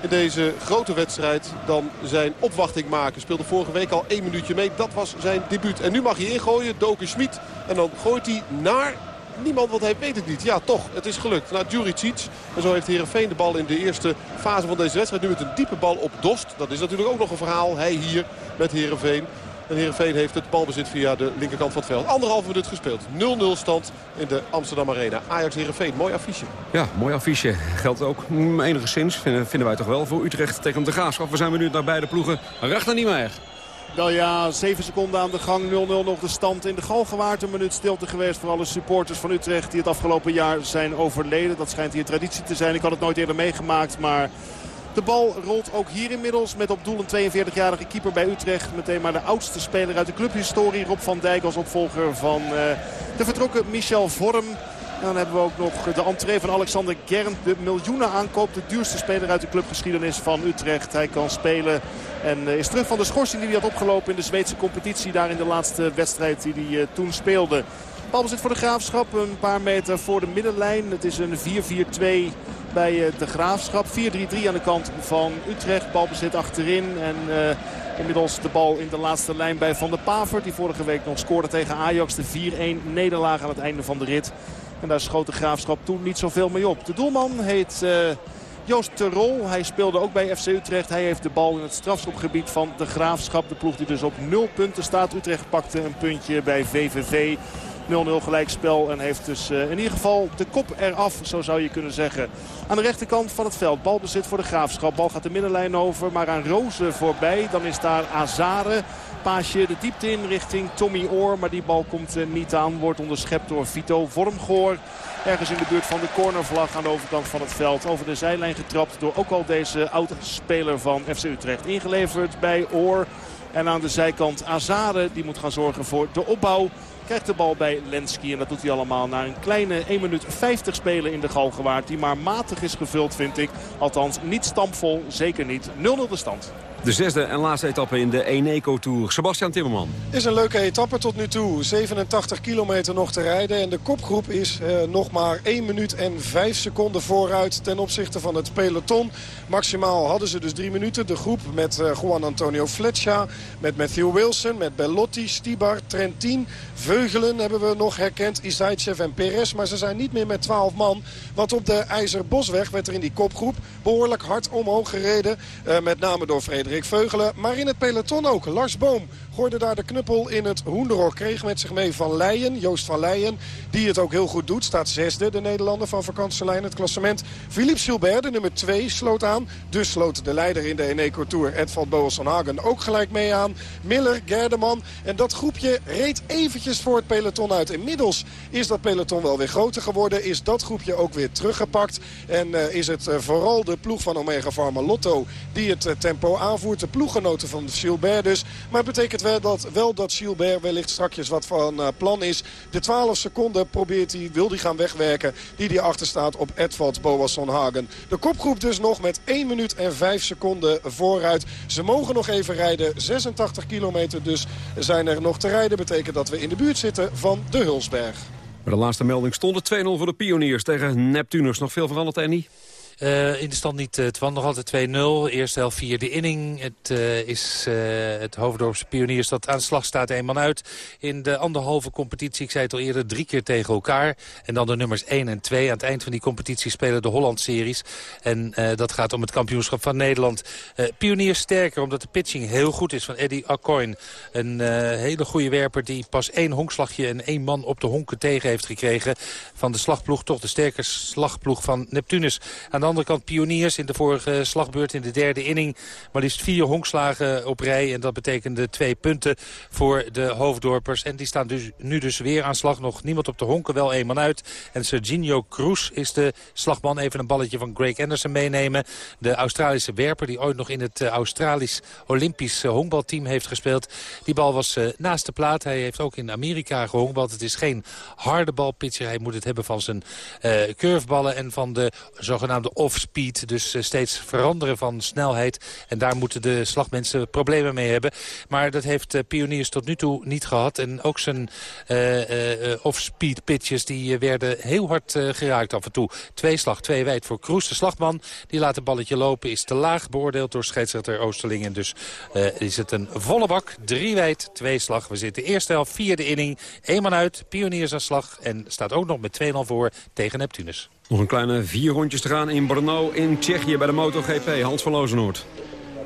in deze grote wedstrijd dan zijn opwachting maken. Speelde vorige week al één minuutje mee. Dat was zijn debuut. En nu mag hij ingooien, Doken Schmid. En dan gooit hij naar niemand wat hij weet het niet. Ja, toch. Het is gelukt. Naar Djuricic. En zo heeft Heerenveen de bal in de eerste fase van deze wedstrijd. Nu met een diepe bal op Dost. Dat is natuurlijk ook nog een verhaal. Hij hier met Heerenveen. En Heerenveen heeft het balbezit via de linkerkant van het veld. Anderhalve minuut gespeeld. 0-0 stand in de Amsterdam Arena. Ajax Heerenveen, mooi affiche. Ja, mooi affiche. Geldt ook enigszins, vinden, vinden wij toch wel, voor Utrecht tegen de Graafschap. We zijn benieuwd naar beide ploegen. Rachter niet meer. Ja, 7 seconden aan de gang. 0-0 nog de stand in de Galgenwaard. Een minuut stilte geweest voor alle supporters van Utrecht die het afgelopen jaar zijn overleden. Dat schijnt hier traditie te zijn. Ik had het nooit eerder meegemaakt, maar... De bal rolt ook hier inmiddels met op doel een 42-jarige keeper bij Utrecht. Meteen maar de oudste speler uit de clubhistorie. Rob van Dijk als opvolger van uh, de vertrokken Michel Vorm. Dan hebben we ook nog de entree van Alexander Gern. De miljoenen aankoop. De duurste speler uit de clubgeschiedenis van Utrecht. Hij kan spelen en is terug van de schorsing die hij had opgelopen in de Zweedse competitie. Daar in de laatste wedstrijd die hij uh, toen speelde. Balbezit voor de Graafschap. Een paar meter voor de middenlijn. Het is een 4-4-2 bij de Graafschap. 4-3-3 aan de kant van Utrecht. Balbezit achterin. En inmiddels de bal in de laatste lijn bij Van der Pavert. Die vorige week nog scoorde tegen Ajax. De 4-1 nederlaag aan het einde van de rit. En daar schoot de Graafschap toen niet zoveel mee op. De doelman heet... Uh, Joost Terol, hij speelde ook bij FC Utrecht. Hij heeft de bal in het strafschopgebied van de Graafschap. De ploeg die dus op nul punten staat. Utrecht pakte een puntje bij VVV. 0-0 gelijkspel en heeft dus uh, in ieder geval de kop eraf, zo zou je kunnen zeggen. Aan de rechterkant van het veld, balbezit voor de Graafschap. Bal gaat de middenlijn over, maar aan Rozen voorbij. Dan is daar Azare. Paasje de diepte in richting Tommy Oor. Maar die bal komt uh, niet aan. Wordt onderschept door Vito Vormgoor. Ergens in de buurt van de cornervlag aan de overkant van het veld. Over de zijlijn getrapt door ook al deze oude-speler van FC Utrecht. Ingeleverd bij Oor. En aan de zijkant Azade. Die moet gaan zorgen voor de opbouw. Krijgt de bal bij Lenski. En dat doet hij allemaal na een kleine 1 minuut 50 spelen in de Galgenwaard. Die maar matig is gevuld vind ik. Althans niet stampvol. Zeker niet. 0-0 de stand. De zesde en laatste etappe in de Eneco Tour. Sebastian Timmerman. Is een leuke etappe tot nu toe. 87 kilometer nog te rijden. En de kopgroep is eh, nog maar 1 minuut en 5 seconden vooruit ten opzichte van het peloton. Maximaal hadden ze dus 3 minuten. De groep met uh, Juan Antonio Fletcher, met Matthew Wilson, met Bellotti, Stibar, Trentin. Veugelen hebben we nog herkend, Isaitsev en Perez. Maar ze zijn niet meer met 12 man. Want op de IJzerbosweg werd er in die kopgroep behoorlijk hard omhoog gereden. Uh, met name door Frederik Veugelen. Maar in het peloton ook. Lars Boom gooide daar de knuppel in het hoenderhok. Kreeg met zich mee Van Leijen, Joost van Leijen. Die het ook heel goed doet. Staat zesde, de Nederlander van vakantielijn. Het klassement. Philippe Gilbert, de nummer 2, sloot aan. Dus sloot de leider in de Eneco Tour, Edvald Boas van Hagen, ook gelijk mee aan. Miller, Gerdeman. En dat groepje reed eventjes voor het peloton uit. Inmiddels is dat peloton wel weer groter geworden. Is dat groepje ook weer teruggepakt. En uh, is het uh, vooral de ploeg van Omega Pharma Lotto die het uh, tempo aanvoert. De ploeggenoten van Gilbert dus. Maar het betekent wel dat, wel dat Gilbert wellicht strakjes wat van uh, plan is. De 12 seconden probeert hij, wil hij gaan wegwerken die hij achter staat op Edvald Boasson Hagen. De kopgroep dus nog met 1 minuut en 5 seconden vooruit. Ze mogen nog even rijden. 86 kilometer dus zijn er nog te rijden. Betekent dat we in de buurt zitten van de Hulsberg. De laatste melding stond het 2-0 voor de pioniers tegen Neptunus. Nog veel veranderd, Annie? Uh, in de stand niet. Het was nog altijd 2-0. Eerste helft vierde inning. Het uh, is het Hoofddorpse pioniers dat aan de slag staat. Een man uit in de anderhalve competitie. Ik zei het al eerder, drie keer tegen elkaar. En dan de nummers 1 en 2. Aan het eind van die competitie spelen de Holland-series. En dat gaat om het kampioenschap van Nederland. pioniers sterker omdat de pitching heel goed is van Eddie Acoin. Een hele goede werper die pas één honkslagje en één man op de honken tegen heeft gekregen. Van de slagploeg, toch de sterke slagploeg van Neptunus. Aan de andere kant pioniers in de vorige slagbeurt in de derde inning. Maar liefst vier honkslagen op rij. En dat betekende twee punten voor de hoofddorpers. En die staan dus, nu dus weer aan slag. Nog niemand op de honken, wel één man uit. En Serginho Cruz is de slagman. Even een balletje van Greg Anderson meenemen. De Australische werper die ooit nog in het Australisch Olympisch honkbalteam heeft gespeeld. Die bal was uh, naast de plaat. Hij heeft ook in Amerika gehonkbald. Het is geen harde balpitcher. Hij moet het hebben van zijn uh, curveballen en van de zogenaamde off-speed. Dus uh, steeds veranderen van snelheid. En daar moeten de slagmensen problemen mee hebben. Maar dat heeft uh, Pioniers tot nu toe niet gehad. En ook zijn uh, off-speed pitches die werden heel hard geraakt af en toe. Twee slag, twee wijd voor Kroes. De slagman die laat het balletje lopen is te laag beoordeeld door scheidsrechter Oosterling. En dus is het een volle bak. Drie wijd, twee slag. We zitten eerste helft, vierde inning. Eén man uit, Pioniers aan slag. En staat ook nog met 2-0 voor tegen Neptunus. Nog een kleine vier rondjes te gaan in Brno in Tsjechië bij de MotoGP. Hans van Lozenoord.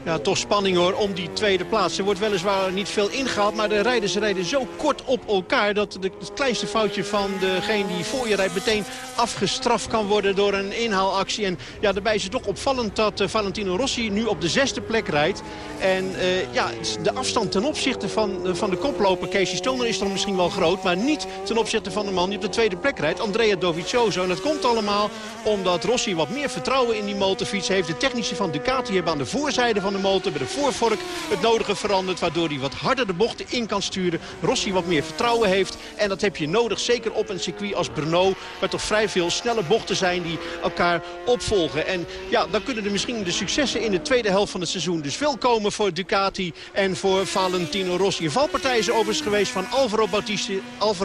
Ja, toch spanning hoor om die tweede plaats. Er wordt weliswaar niet veel ingehaald, maar de rijders rijden zo kort op elkaar... dat de, het kleinste foutje van degene die voor je rijdt meteen afgestraft kan worden door een inhaalactie. En ja, daarbij is het toch opvallend dat uh, Valentino Rossi nu op de zesde plek rijdt. En uh, ja, de afstand ten opzichte van, uh, van de koploper Casey Stoner is dan misschien wel groot... maar niet ten opzichte van de man die op de tweede plek rijdt, Andrea Dovizioso. En dat komt allemaal omdat Rossi wat meer vertrouwen in die motorfiets heeft. De technische van Ducati hebben aan de voorzijde van de motor bij de voorvork het nodige veranderd. Waardoor hij wat harder de bochten in kan sturen. Rossi wat meer vertrouwen heeft. En dat heb je nodig, zeker op een circuit als Brno. Waar toch vrij veel snelle bochten zijn die elkaar opvolgen. En ja, dan kunnen er misschien de successen in de tweede helft van het seizoen dus veel komen voor Ducati en voor Valentino Rossi. Een valpartij is overigens geweest van Alvaro Bautista,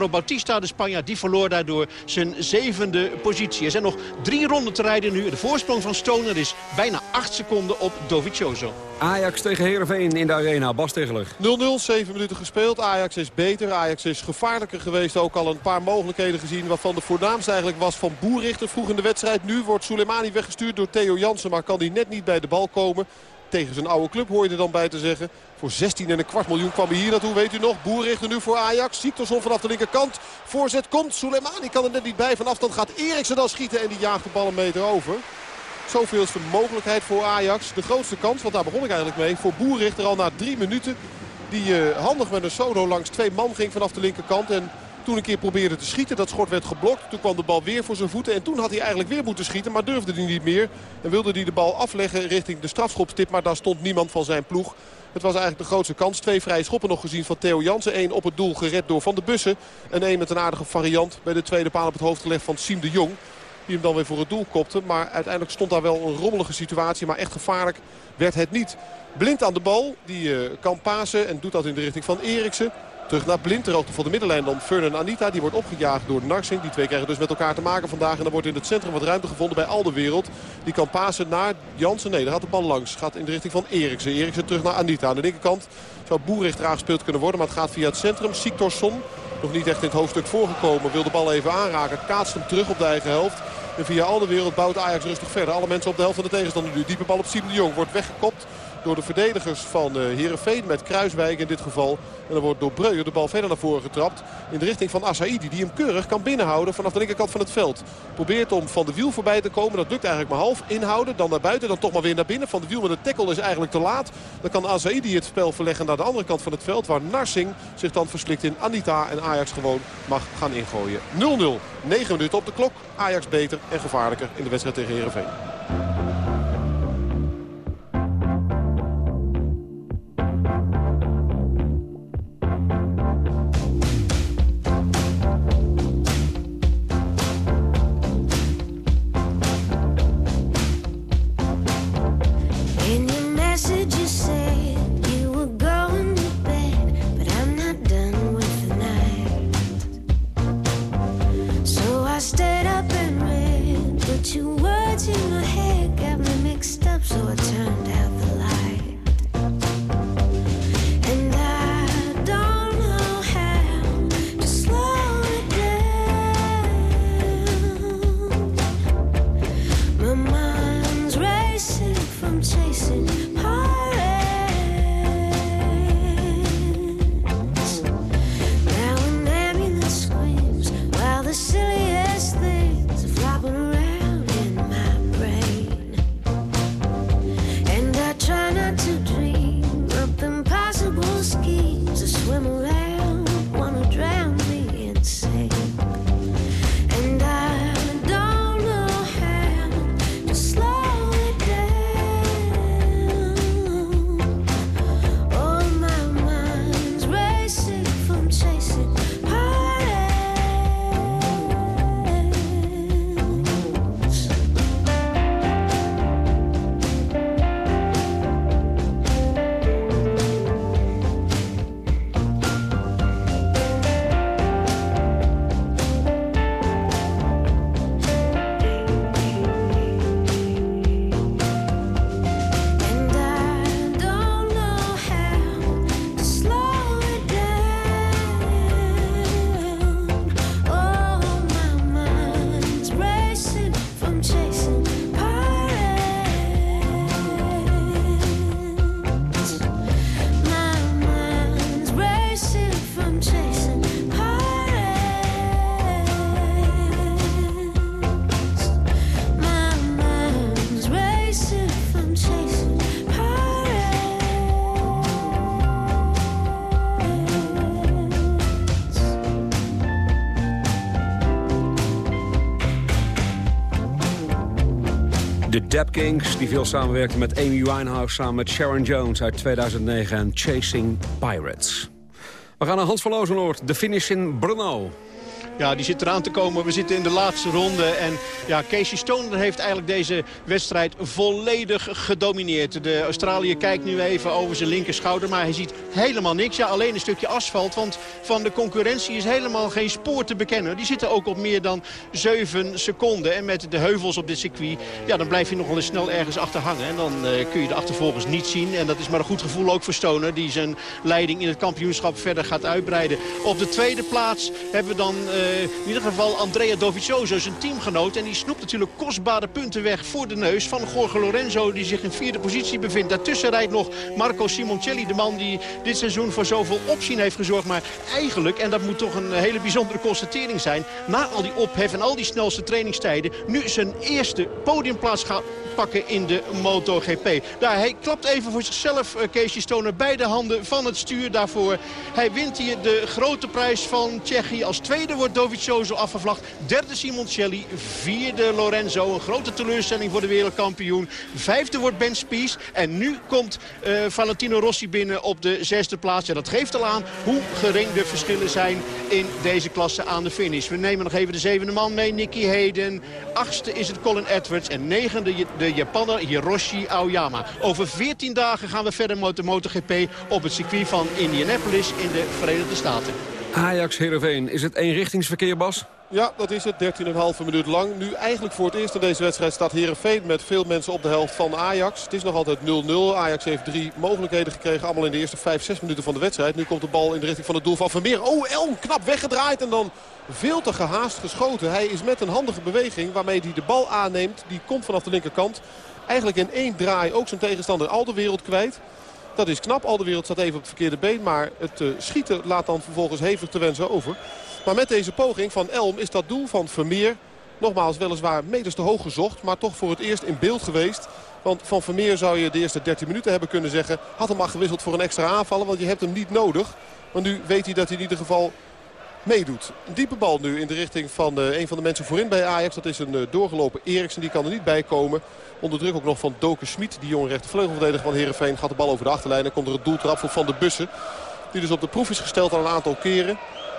Bautista de Spanjaard. Die verloor daardoor zijn zevende positie. Er zijn nog drie ronden te rijden nu. De voorsprong van Stoner is bijna acht seconden op Dovizioso. Ajax tegen Heerenveen in de arena. Bas Tegeler. 0-0, 7 minuten gespeeld. Ajax is beter. Ajax is gevaarlijker geweest. Ook al een paar mogelijkheden gezien waarvan de voornaamste eigenlijk was van Boerrichter vroeg in de wedstrijd. Nu wordt Soleimani weggestuurd door Theo Jansen. Maar kan hij net niet bij de bal komen. Tegen zijn oude club hoor je er dan bij te zeggen. Voor 16 en een kwart miljoen kwam hij hier naartoe. Weet u nog? Boerrichter nu voor Ajax. Siktorsson vanaf de linkerkant. Voorzet komt. Soleimani kan er net niet bij. Van afstand gaat Eriksen dan schieten. En die jaagt de bal een meter over. Zoveel is de mogelijkheid voor Ajax. De grootste kans, want daar begon ik eigenlijk mee. Voor Boerrichter al na drie minuten. Die uh, handig met een solo langs twee man ging vanaf de linkerkant. En toen een keer probeerde te schieten. Dat schot werd geblokt. Toen kwam de bal weer voor zijn voeten. En toen had hij eigenlijk weer moeten schieten. Maar durfde hij niet meer. En wilde hij de bal afleggen richting de strafschopstip. Maar daar stond niemand van zijn ploeg. Het was eigenlijk de grootste kans. Twee vrije schoppen nog gezien van Theo Jansen. Eén op het doel gered door Van de Bussen. En één met een aardige variant bij de tweede paal op het hoofd gelegd van Siem de Jong. Die hem dan weer voor het doel kopte. Maar uiteindelijk stond daar wel een rommelige situatie. Maar echt gevaarlijk werd het niet. Blind aan de bal. Die uh, kan pasen en doet dat in de richting van Eriksen. Terug naar Blind, ter hoogte de middenlijn dan Fern Anita. Die wordt opgejaagd door Narsing. Die twee krijgen dus met elkaar te maken vandaag. En dan wordt in het centrum wat ruimte gevonden bij al de wereld. Die kan pasen naar Jansen. Nee, daar gaat de bal langs. Gaat in de richting van Eriksen. Eriksen terug naar Anita. Aan de linkerkant zou Boerichter aangespeeld kunnen worden. Maar het gaat via het centrum. Siktorsson, nog niet echt in het hoofdstuk voorgekomen. Wil de bal even aanraken. Kaatst hem terug op de eigen helft. En via al de wereld bouwt Ajax rustig verder. Alle mensen op de helft van de tegenstander nu. Diepe bal op Siem de Jong. Wordt weggekopt door de verdedigers van uh, Heerenveen. Met Kruiswijk in dit geval. En dan wordt door Breuer de bal verder naar voren getrapt. In de richting van Asaidi. Die hem keurig kan binnenhouden vanaf de linkerkant van het veld. Probeert om van de wiel voorbij te komen. Dat lukt eigenlijk maar half. Inhouden. Dan naar buiten. Dan toch maar weer naar binnen. Van de wiel met de tackle is eigenlijk te laat. Dan kan Asaidi het spel verleggen naar de andere kant van het veld. Waar Narsing zich dan verslikt in Anita. En Ajax gewoon mag gaan ingooien. 0-0. 9 minuten op de klok. Ajax beter en gevaarlijker in de wedstrijd tegen Heerenveen. De Dap Kings, die veel samenwerkte met Amy Winehouse... samen met Sharon Jones uit 2009 en Chasing Pirates. We gaan naar Hans van Lozenoord, de finish in Brno. Ja, die zit eraan te komen. We zitten in de laatste ronde. En ja, Casey Stoner heeft eigenlijk deze wedstrijd volledig gedomineerd. De Australiër kijkt nu even over zijn linkerschouder. Maar hij ziet helemaal niks. Ja, alleen een stukje asfalt. Want van de concurrentie is helemaal geen spoor te bekennen. Die zitten ook op meer dan 7 seconden. En met de heuvels op dit circuit, ja, dan blijf je nog wel eens snel ergens achter hangen. En dan uh, kun je de achtervolgers niet zien. En dat is maar een goed gevoel ook voor Stoner. Die zijn leiding in het kampioenschap verder gaat uitbreiden. Op de tweede plaats hebben we dan uh, in ieder geval Andrea Dovizioso, zijn teamgenoot. En die snoept natuurlijk kostbare punten weg voor de neus van Jorge Lorenzo. Die zich in vierde positie bevindt. Daartussen rijdt nog Marco Simoncelli. De man die dit seizoen voor zoveel opzien heeft gezorgd. Maar eigenlijk, en dat moet toch een hele bijzondere constatering zijn. Na al die ophef en al die snelste trainingstijden. Nu zijn eerste podiumplaats gaat pakken in de MotoGP. Daar, hij klapt even voor zichzelf, uh, Keesje Stoner, beide handen van het stuur daarvoor. Hij wint hier de grote prijs van Tsjechië. Als tweede wordt Dovizioso afgevlacht. Derde Simoncelli, vierde Lorenzo. Een grote teleurstelling voor de wereldkampioen. Vijfde wordt Ben Spies. En nu komt uh, Valentino Rossi binnen op de zesde plaats. Ja, dat geeft al aan hoe gering de verschillen zijn in deze klasse aan de finish. We nemen nog even de zevende man mee, Nicky Hayden. Achtste is het Colin Edwards. En negende de Japaner Hiroshi Aoyama. Over 14 dagen gaan we verder met de MotoGP op het circuit van Indianapolis in de Verenigde Staten. Ajax Heerenveen, is het eenrichtingsverkeer, Bas? Ja, dat is het. 13,5 minuut lang. Nu eigenlijk voor het eerst in deze wedstrijd staat Herenveen met veel mensen op de helft van Ajax. Het is nog altijd 0-0. Ajax heeft drie mogelijkheden gekregen. Allemaal in de eerste 5, 6 minuten van de wedstrijd. Nu komt de bal in de richting van het doel van Vermeer. Oh, Elm knap weggedraaid en dan veel te gehaast geschoten. Hij is met een handige beweging waarmee hij de bal aanneemt. Die komt vanaf de linkerkant. Eigenlijk in één draai ook zijn tegenstander al de wereld kwijt. Dat is knap. Al de wereld staat even op het verkeerde been. Maar het uh, schieten laat dan vervolgens hevig te wensen over. Maar met deze poging van Elm is dat doel van Vermeer... nogmaals weliswaar medes te hoog gezocht... maar toch voor het eerst in beeld geweest. Want van Vermeer zou je de eerste 13 minuten hebben kunnen zeggen... had hem maar gewisseld voor een extra aanvallen, want je hebt hem niet nodig. Maar nu weet hij dat hij in ieder geval meedoet. Een diepe bal nu in de richting van uh, een van de mensen voorin bij Ajax. Dat is een uh, doorgelopen Eriksen, die kan er niet bij komen. Onder druk ook nog van Doken Smit, die jonge rechtervleugelverdediger van Heerenveen. Gaat de bal over de achterlijn en komt er het doeltrap voor Van de Bussen. Die dus op de proef is gesteld al een aantal keren.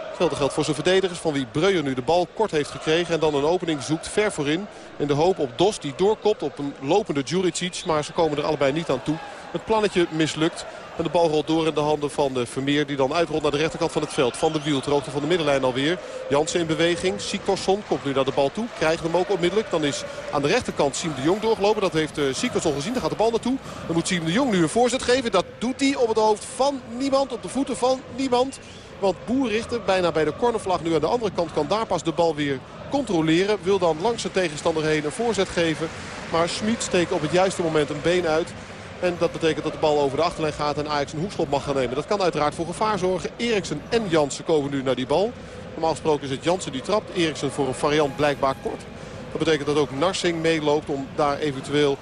Hetzelfde geldt voor zijn verdedigers van wie Breuer nu de bal kort heeft gekregen. En dan een opening zoekt ver voorin. In de hoop op Dos die doorkopt op een lopende Juricic. Maar ze komen er allebei niet aan toe. Het plannetje mislukt. En de bal rolt door in de handen van de Vermeer. Die dan uitrolt naar de rechterkant van het veld. Van de wiel, ter van de middenlijn alweer. Jansen in beweging. Sikorsson komt nu naar de bal toe. Krijgt hem ook onmiddellijk. Dan is aan de rechterkant Siem de Jong doorgelopen. Dat heeft uh, Sikorsson gezien. Daar gaat de bal naartoe. Dan moet Siem de Jong nu een voorzet geven. Dat doet hij op het hoofd van niemand. Op de voeten van niemand. Want Boerrichter bijna bij de cornervlag nu aan de andere kant kan daar pas de bal weer controleren. Wil dan langs de tegenstander heen een voorzet geven. Maar Schmid steekt op het juiste moment een been uit. En dat betekent dat de bal over de achterlijn gaat en Ajax een hoekschop mag gaan nemen. Dat kan uiteraard voor gevaar zorgen. Eriksen en Jansen komen nu naar die bal. Normaal gesproken is het Jansen die trapt. Eriksen voor een variant blijkbaar kort. Dat betekent dat ook Narsing meeloopt om daar eventueel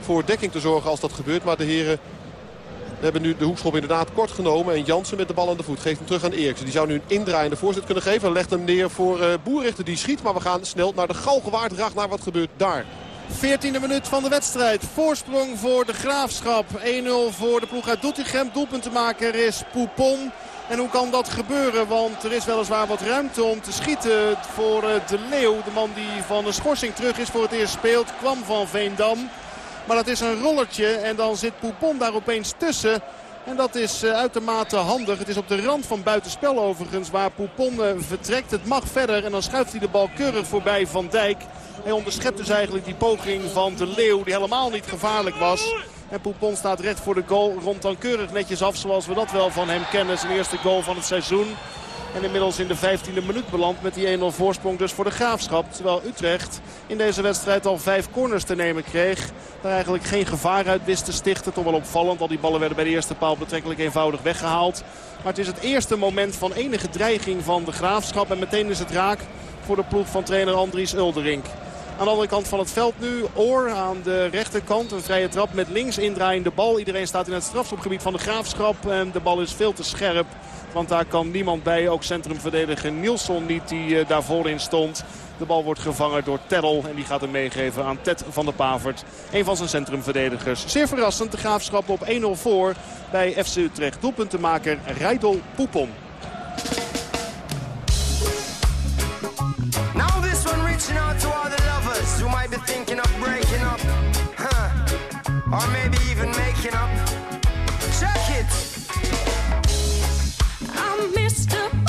voor dekking te zorgen als dat gebeurt. Maar de heren hebben nu de hoekschop inderdaad kort genomen. En Jansen met de bal aan de voet geeft hem terug aan Eriksen. Die zou nu een indraaiende voorzet kunnen geven. En legt hem neer voor uh, Boerrichter die schiet. Maar we gaan snel naar de Galgenwaard. Graag naar wat gebeurt daar. 14e minuut van de wedstrijd. Voorsprong voor de Graafschap. 1-0 voor de ploeg uit Doetinchem. Doelpuntenmaker is Poupon. En hoe kan dat gebeuren? Want er is weliswaar wat ruimte om te schieten voor de Leeuw. De man die van de schorsing terug is voor het eerst speelt. Kwam van Veendam. Maar dat is een rollertje en dan zit Poupon daar opeens tussen. En dat is uitermate handig. Het is op de rand van buitenspel overigens waar Poupon vertrekt. Het mag verder en dan schuift hij de bal keurig voorbij Van Dijk. Hij onderschept dus eigenlijk die poging van de Leeuw die helemaal niet gevaarlijk was. En Poupon staat recht voor de goal. Rond dan keurig netjes af zoals we dat wel van hem kennen. Zijn eerste goal van het seizoen. En inmiddels in de 15e minuut beland met die 1-0 voorsprong dus voor de Graafschap. Terwijl Utrecht in deze wedstrijd al vijf corners te nemen kreeg. Daar eigenlijk geen gevaar uit wist te stichten. Toch wel opvallend. Al die ballen werden bij de eerste paal betrekkelijk eenvoudig weggehaald. Maar het is het eerste moment van enige dreiging van de Graafschap. En meteen is het raak voor de ploeg van trainer Andries Ulderink. Aan de andere kant van het veld nu Oor aan de rechterkant. Een vrije trap met links indraaiende bal. Iedereen staat in het strafschopgebied van de Graafschap. En de bal is veel te scherp. Want daar kan niemand bij. Ook centrumverdediger Nielsen niet die uh, daar voorin stond. De bal wordt gevangen door Terrel. En die gaat hem meegeven aan Ted van der Pavert. Een van zijn centrumverdedigers. Zeer verrassend. De Graafschap op 1-0 voor bij FC Utrecht. Doelpuntenmaker Rijdel Poepon. might be thinking of breaking up, huh? Or maybe even making up. Check it. I'm Mr.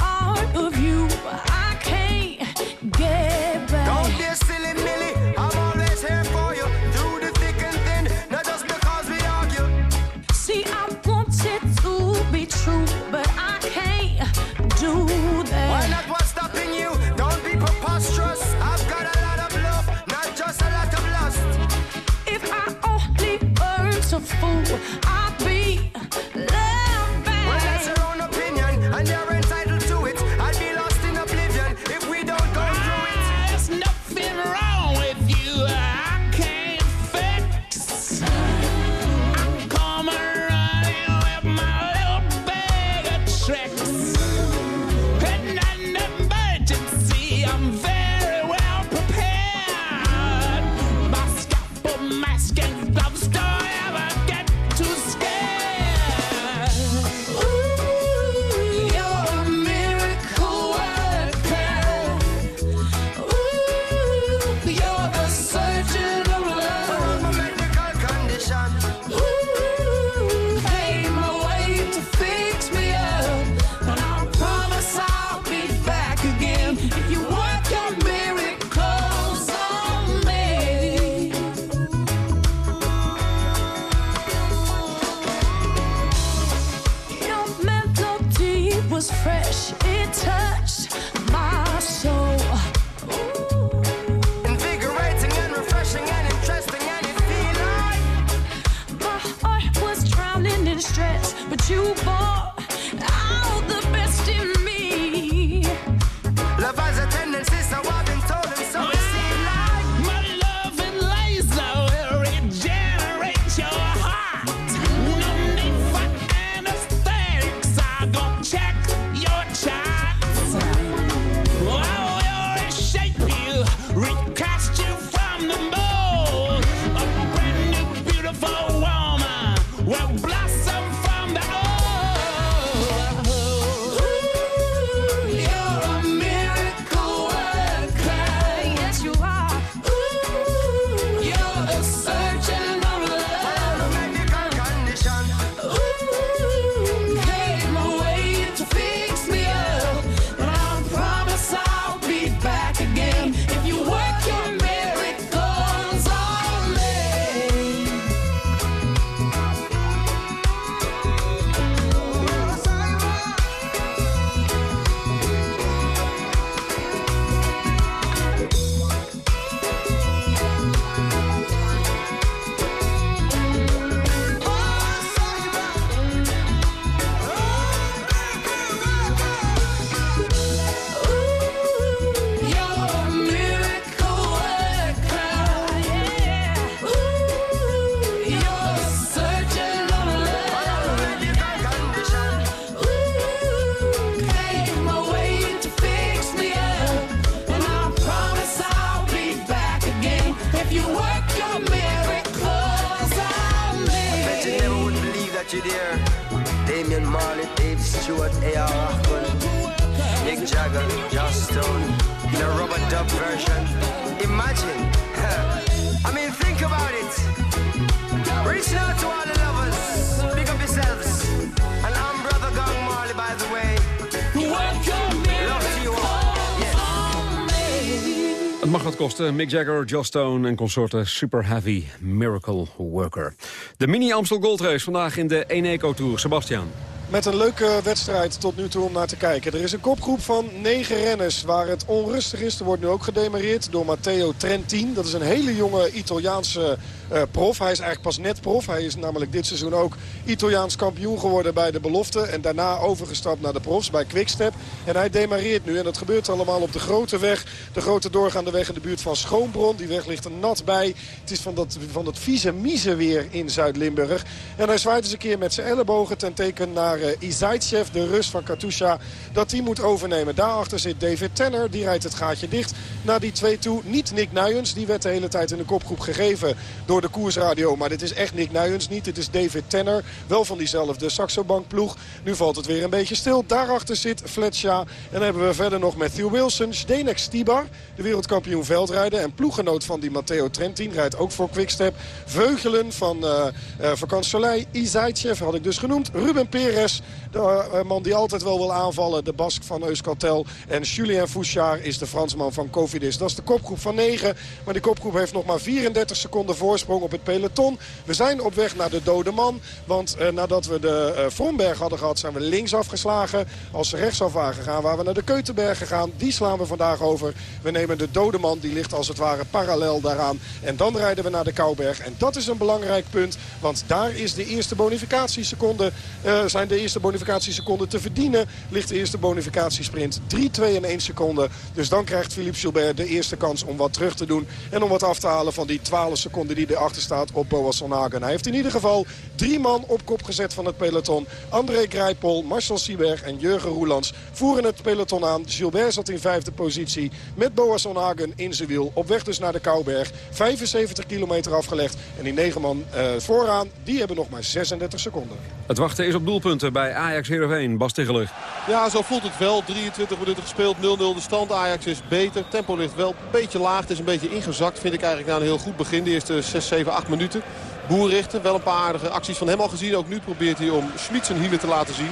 mag wat kosten. Mick Jagger, Joss Stone en consorten Super Heavy Miracle Worker. De mini Amstel Gold Race vandaag in de Eneco Tour. Sebastian. Met een leuke wedstrijd tot nu toe om naar te kijken. Er is een kopgroep van negen renners waar het onrustig is. Er wordt nu ook gedemareerd door Matteo Trentin. Dat is een hele jonge Italiaanse eh, prof. Hij is eigenlijk pas net prof. Hij is namelijk dit seizoen ook Italiaans kampioen geworden bij de belofte. En daarna overgestapt naar de profs bij Quickstep. En hij demareert nu. En dat gebeurt allemaal op de grote weg. De grote doorgaande weg in de buurt van Schoonbron. Die weg ligt er nat bij. Het is van dat, van dat vieze mieze weer in Zuid-Limburg. En hij zwaait eens een keer met zijn ellebogen ten teken naar naar uh, Izaitsev, de Rus van Katusha, dat die moet overnemen. Daarachter zit David Tenner, die rijdt het gaatje dicht naar die twee toe. Niet Nick Nuyens, die werd de hele tijd in de kopgroep gegeven door de koersradio. Maar dit is echt Nick Nuyens niet, dit is David Tenner. Wel van diezelfde Saxo Bank ploeg. Nu valt het weer een beetje stil. Daarachter zit Fletcher. En dan hebben we verder nog Matthew Wilson, Zdenek Stibar, de wereldkampioen veldrijden. En ploeggenoot van die Matteo Trentin rijdt ook voor Quickstep. Veugelen van uh, uh, Soleil, had ik dus genoemd. Ruben Perez, de uh, man die altijd wel wil aanvallen. De Bask van Euskaltel. En Julien Fouchard is de Fransman van Cofidis. Dat is de kopgroep van 9. Maar die kopgroep heeft nog maar 34 seconden voorsprong op het peloton. We zijn op weg naar de dode man. Want nadat we de Vromberg hadden gehad zijn we links afgeslagen. Als ze rechtsaf waren gegaan waren we naar de Keutenberg gegaan. Die slaan we vandaag over. We nemen de dode man. Die ligt als het ware parallel daaraan. En dan rijden we naar de Kouberg. En dat is een belangrijk punt. Want daar is de eerste bonificatieseconde, uh, zijn de eerste bonificatieseconden te verdienen. Ligt de eerste bonificatiesprint 3, 2 en 1 seconde. Dus dan krijgt Philippe Gilbert de eerste kans om wat terug te doen. En om wat af te halen van die 12 seconden die erachter staat op Boas. Hij heeft in ieder geval drie man op kop gezet van het peloton. André Grijpol, Marcel Sieberg en Jurgen Roelands voeren het peloton aan. Gilbert zat in vijfde positie met Boas in zijn wiel. Op weg dus naar de Kouberg. 75 kilometer afgelegd. En die negen man uh, vooraan, die hebben nog maar 36 seconden. Het wachten is op bij Ajax Heerenveen. Bas Tegeler. Ja, zo voelt het wel. 23 minuten gespeeld, 0-0 de stand. Ajax is beter. Tempo ligt wel een beetje laag. Het is een beetje ingezakt, vind ik eigenlijk na een heel goed begin. De eerste 6, 7, 8 minuten. Boer richten, wel een paar aardige acties van hem al gezien. Ook nu probeert hij om Schmid zijn hielen te laten zien.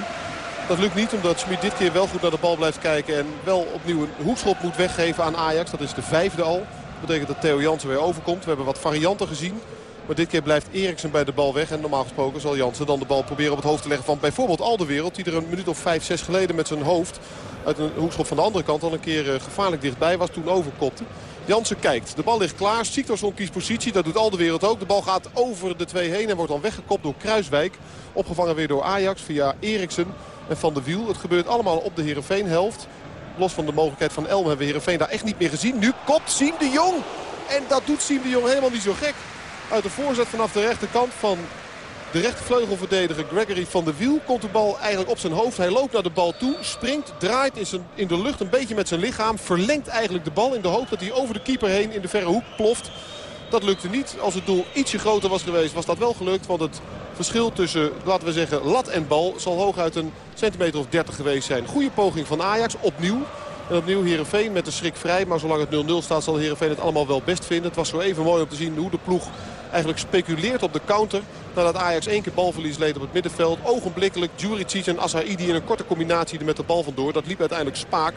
Dat lukt niet omdat Schmid dit keer wel goed naar de bal blijft kijken. En wel opnieuw een hoekschop moet weggeven aan Ajax. Dat is de vijfde al. Dat betekent dat Theo Jansen weer overkomt. We hebben wat varianten gezien. Maar dit keer blijft Eriksen bij de bal weg. En normaal gesproken zal Jansen dan de bal proberen op het hoofd te leggen van bijvoorbeeld Alderwereld. Die er een minuut of vijf, zes geleden met zijn hoofd uit een hoekschop van de andere kant al een keer gevaarlijk dichtbij was. Toen overkopte. Jansen kijkt. De bal ligt klaar. Siktorsson kiest positie. Dat doet al ook. De bal gaat over de twee heen en wordt dan weggekopt door Kruiswijk. Opgevangen weer door Ajax via Eriksen en Van de Wiel. Het gebeurt allemaal op de Heerenveen-helft. Los van de mogelijkheid van Elm hebben we Heerenveen daar echt niet meer gezien. Nu kopt Siem de Jong. En dat doet Siem de Jong helemaal niet zo gek. Uit de voorzet vanaf de rechterkant van de rechtervleugelverdediger Gregory van der Wiel komt de bal eigenlijk op zijn hoofd. Hij loopt naar de bal toe, springt, draait in, in de lucht een beetje met zijn lichaam. Verlengt eigenlijk de bal in de hoop dat hij over de keeper heen in de verre hoek ploft. Dat lukte niet. Als het doel ietsje groter was geweest was dat wel gelukt. Want het verschil tussen, laten we zeggen, lat en bal zal hooguit een centimeter of 30 geweest zijn. Goede poging van Ajax, opnieuw. En opnieuw Heerenveen met de schrik vrij. Maar zolang het 0-0 staat zal Heerenveen het allemaal wel best vinden. Het was zo even mooi om te zien hoe de ploeg eigenlijk speculeert op de counter. Nadat Ajax één keer balverlies leed op het middenveld. Ogenblikkelijk Djuricic en Assaidi in een korte combinatie met de bal vandoor. Dat liep uiteindelijk spaak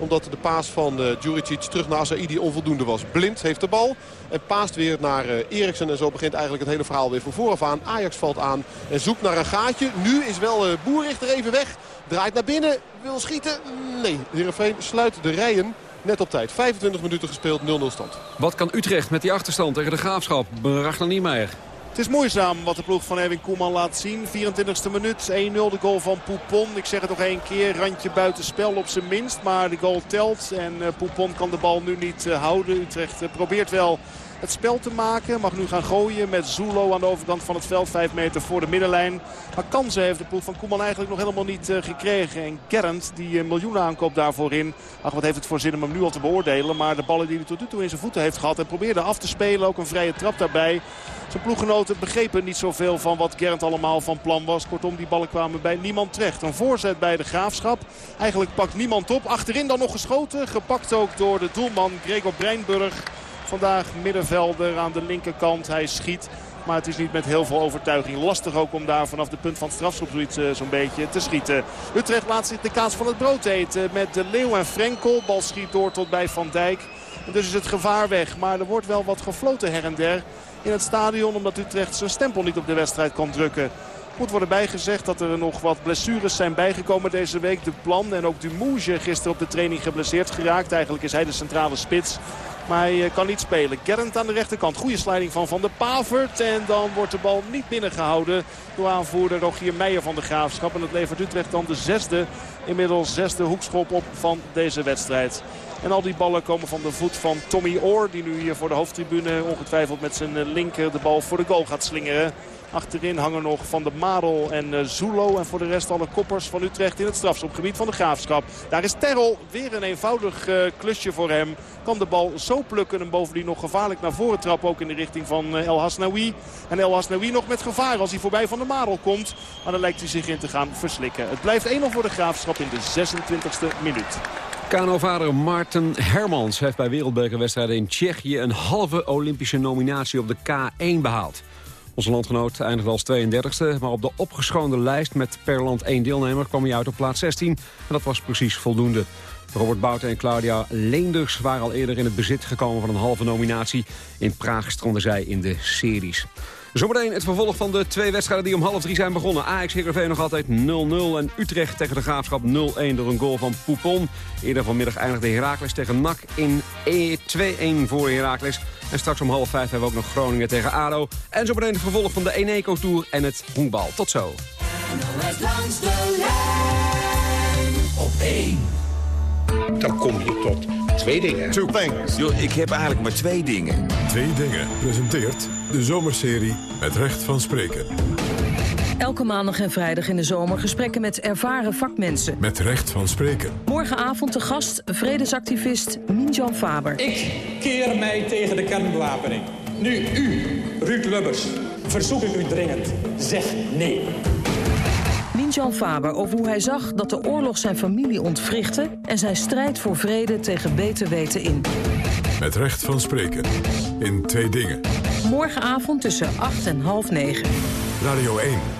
omdat de paas van uh, Djuricic terug naar Asaidi onvoldoende was. Blind heeft de bal en paast weer naar uh, Eriksen. En zo begint eigenlijk het hele verhaal weer van vooraf aan. Ajax valt aan en zoekt naar een gaatje. Nu is wel uh, Boerichter even weg. Draait naar binnen, wil schieten. Nee, Heerenveen sluit de rijen. Net op tijd. 25 minuten gespeeld, 0-0 stand. Wat kan Utrecht met die achterstand tegen de Graafschap? Ragnar Niemeyer. Het is moeizaam wat de ploeg van Erwin Koeman laat zien. 24e minuut, 1-0 de goal van Poupon. Ik zeg het nog één keer, randje buitenspel op zijn minst. Maar de goal telt en uh, Poupon kan de bal nu niet uh, houden. Utrecht uh, probeert wel het spel te maken. Mag nu gaan gooien met Zulo aan de overkant van het veld. Vijf meter voor de middenlijn. Maar kansen heeft de ploeg van Koeman eigenlijk nog helemaal niet uh, gekregen. En Gerrand die uh, miljoenen aankoopt daarvoor in. Ach, wat heeft het voor zin om hem nu al te beoordelen. Maar de ballen die hij tot nu toe in zijn voeten heeft gehad. En probeerde af te spelen. Ook een vrije trap daarbij. Zijn ploeggenoten begrepen niet zoveel van wat Gerrand allemaal van plan was. Kortom, die ballen kwamen bij niemand terecht. Een voorzet bij de Graafschap. Eigenlijk pakt niemand op. Achterin dan nog geschoten. Gepakt ook door de doelman Gregor Breinburg. Vandaag middenvelder aan de linkerkant. Hij schiet. Maar het is niet met heel veel overtuiging. Lastig ook om daar vanaf de punt van het strafschopgebied uh, zo'n beetje te schieten. Utrecht laat zich de kaas van het brood eten met de Leeuw en Frenkel. Bal schiet door tot bij Van Dijk. En dus is het gevaar weg. Maar er wordt wel wat gefloten her en der in het stadion. Omdat Utrecht zijn stempel niet op de wedstrijd kan drukken. Moet worden bijgezegd dat er nog wat blessures zijn bijgekomen deze week. De plan en ook Dumouge gisteren op de training geblesseerd geraakt. Eigenlijk is hij de centrale spits. Maar hij eh, kan niet spelen. Gerrand aan de rechterkant. Goede sliding van Van der Pavert. En dan wordt de bal niet binnengehouden door aanvoerder Rogier Meijer van de Graafschap. En het levert Utrecht dan de zesde, inmiddels zesde hoekschop op van deze wedstrijd. En al die ballen komen van de voet van Tommy Oor. Die nu hier voor de hoofdtribune ongetwijfeld met zijn eh, linker de bal voor de goal gaat slingeren. Achterin hangen nog Van de Marel en uh, Zulo. En voor de rest alle koppers van Utrecht in het strafschopgebied van de Graafschap. Daar is Terrel. Weer een eenvoudig uh, klusje voor hem. Kan de bal zo plukken en bovendien nog gevaarlijk naar voren trappen. Ook in de richting van uh, El Hasnaoui. En El Hasnaoui nog met gevaar als hij voorbij Van de Marel komt. Maar dan lijkt hij zich in te gaan verslikken. Het blijft 1-0 voor de Graafschap in de 26e minuut. Kanovader Maarten Hermans heeft bij wereldbekerwedstrijden in Tsjechië... een halve Olympische nominatie op de K1 behaald. Onze landgenoot eindigde als 32e, maar op de opgeschoonde lijst met per land één deelnemer kwam hij uit op plaats 16. En dat was precies voldoende. Robert Bouten en Claudia Leenders waren al eerder in het bezit gekomen van een halve nominatie. In Praag stronden zij in de series. Zometeen het vervolg van de twee wedstrijden die om half drie zijn begonnen. Ajax Heerenveen nog altijd 0-0 en Utrecht tegen de Graafschap 0-1 door een goal van Poupon. Eerder vanmiddag eindigde Heracles tegen NAC in 2-1 voor Heracles. En straks om half vijf hebben we ook nog Groningen tegen ADO. En zometeen het vervolg van de Eneco Tour en het honkbal. Tot zo. langs de lijn op 1. Dan kom je tot twee dingen. Two things. Yo, ik heb eigenlijk maar twee dingen. Twee dingen presenteert de zomerserie Het Recht van Spreken. Elke maandag en vrijdag in de zomer gesprekken met ervaren vakmensen. Met Recht van Spreken. Morgenavond de gast, vredesactivist Minjan Faber. Ik keer mij tegen de kernbewapening. Nu u, Ruud Lubbers, verzoek ik u dringend. Zeg nee. Minjan Faber over hoe hij zag dat de oorlog zijn familie ontwrichtte... en zijn strijd voor vrede tegen beter weten in. Met Recht van Spreken. In twee dingen. Morgenavond tussen 8 en half 9. Radio 1.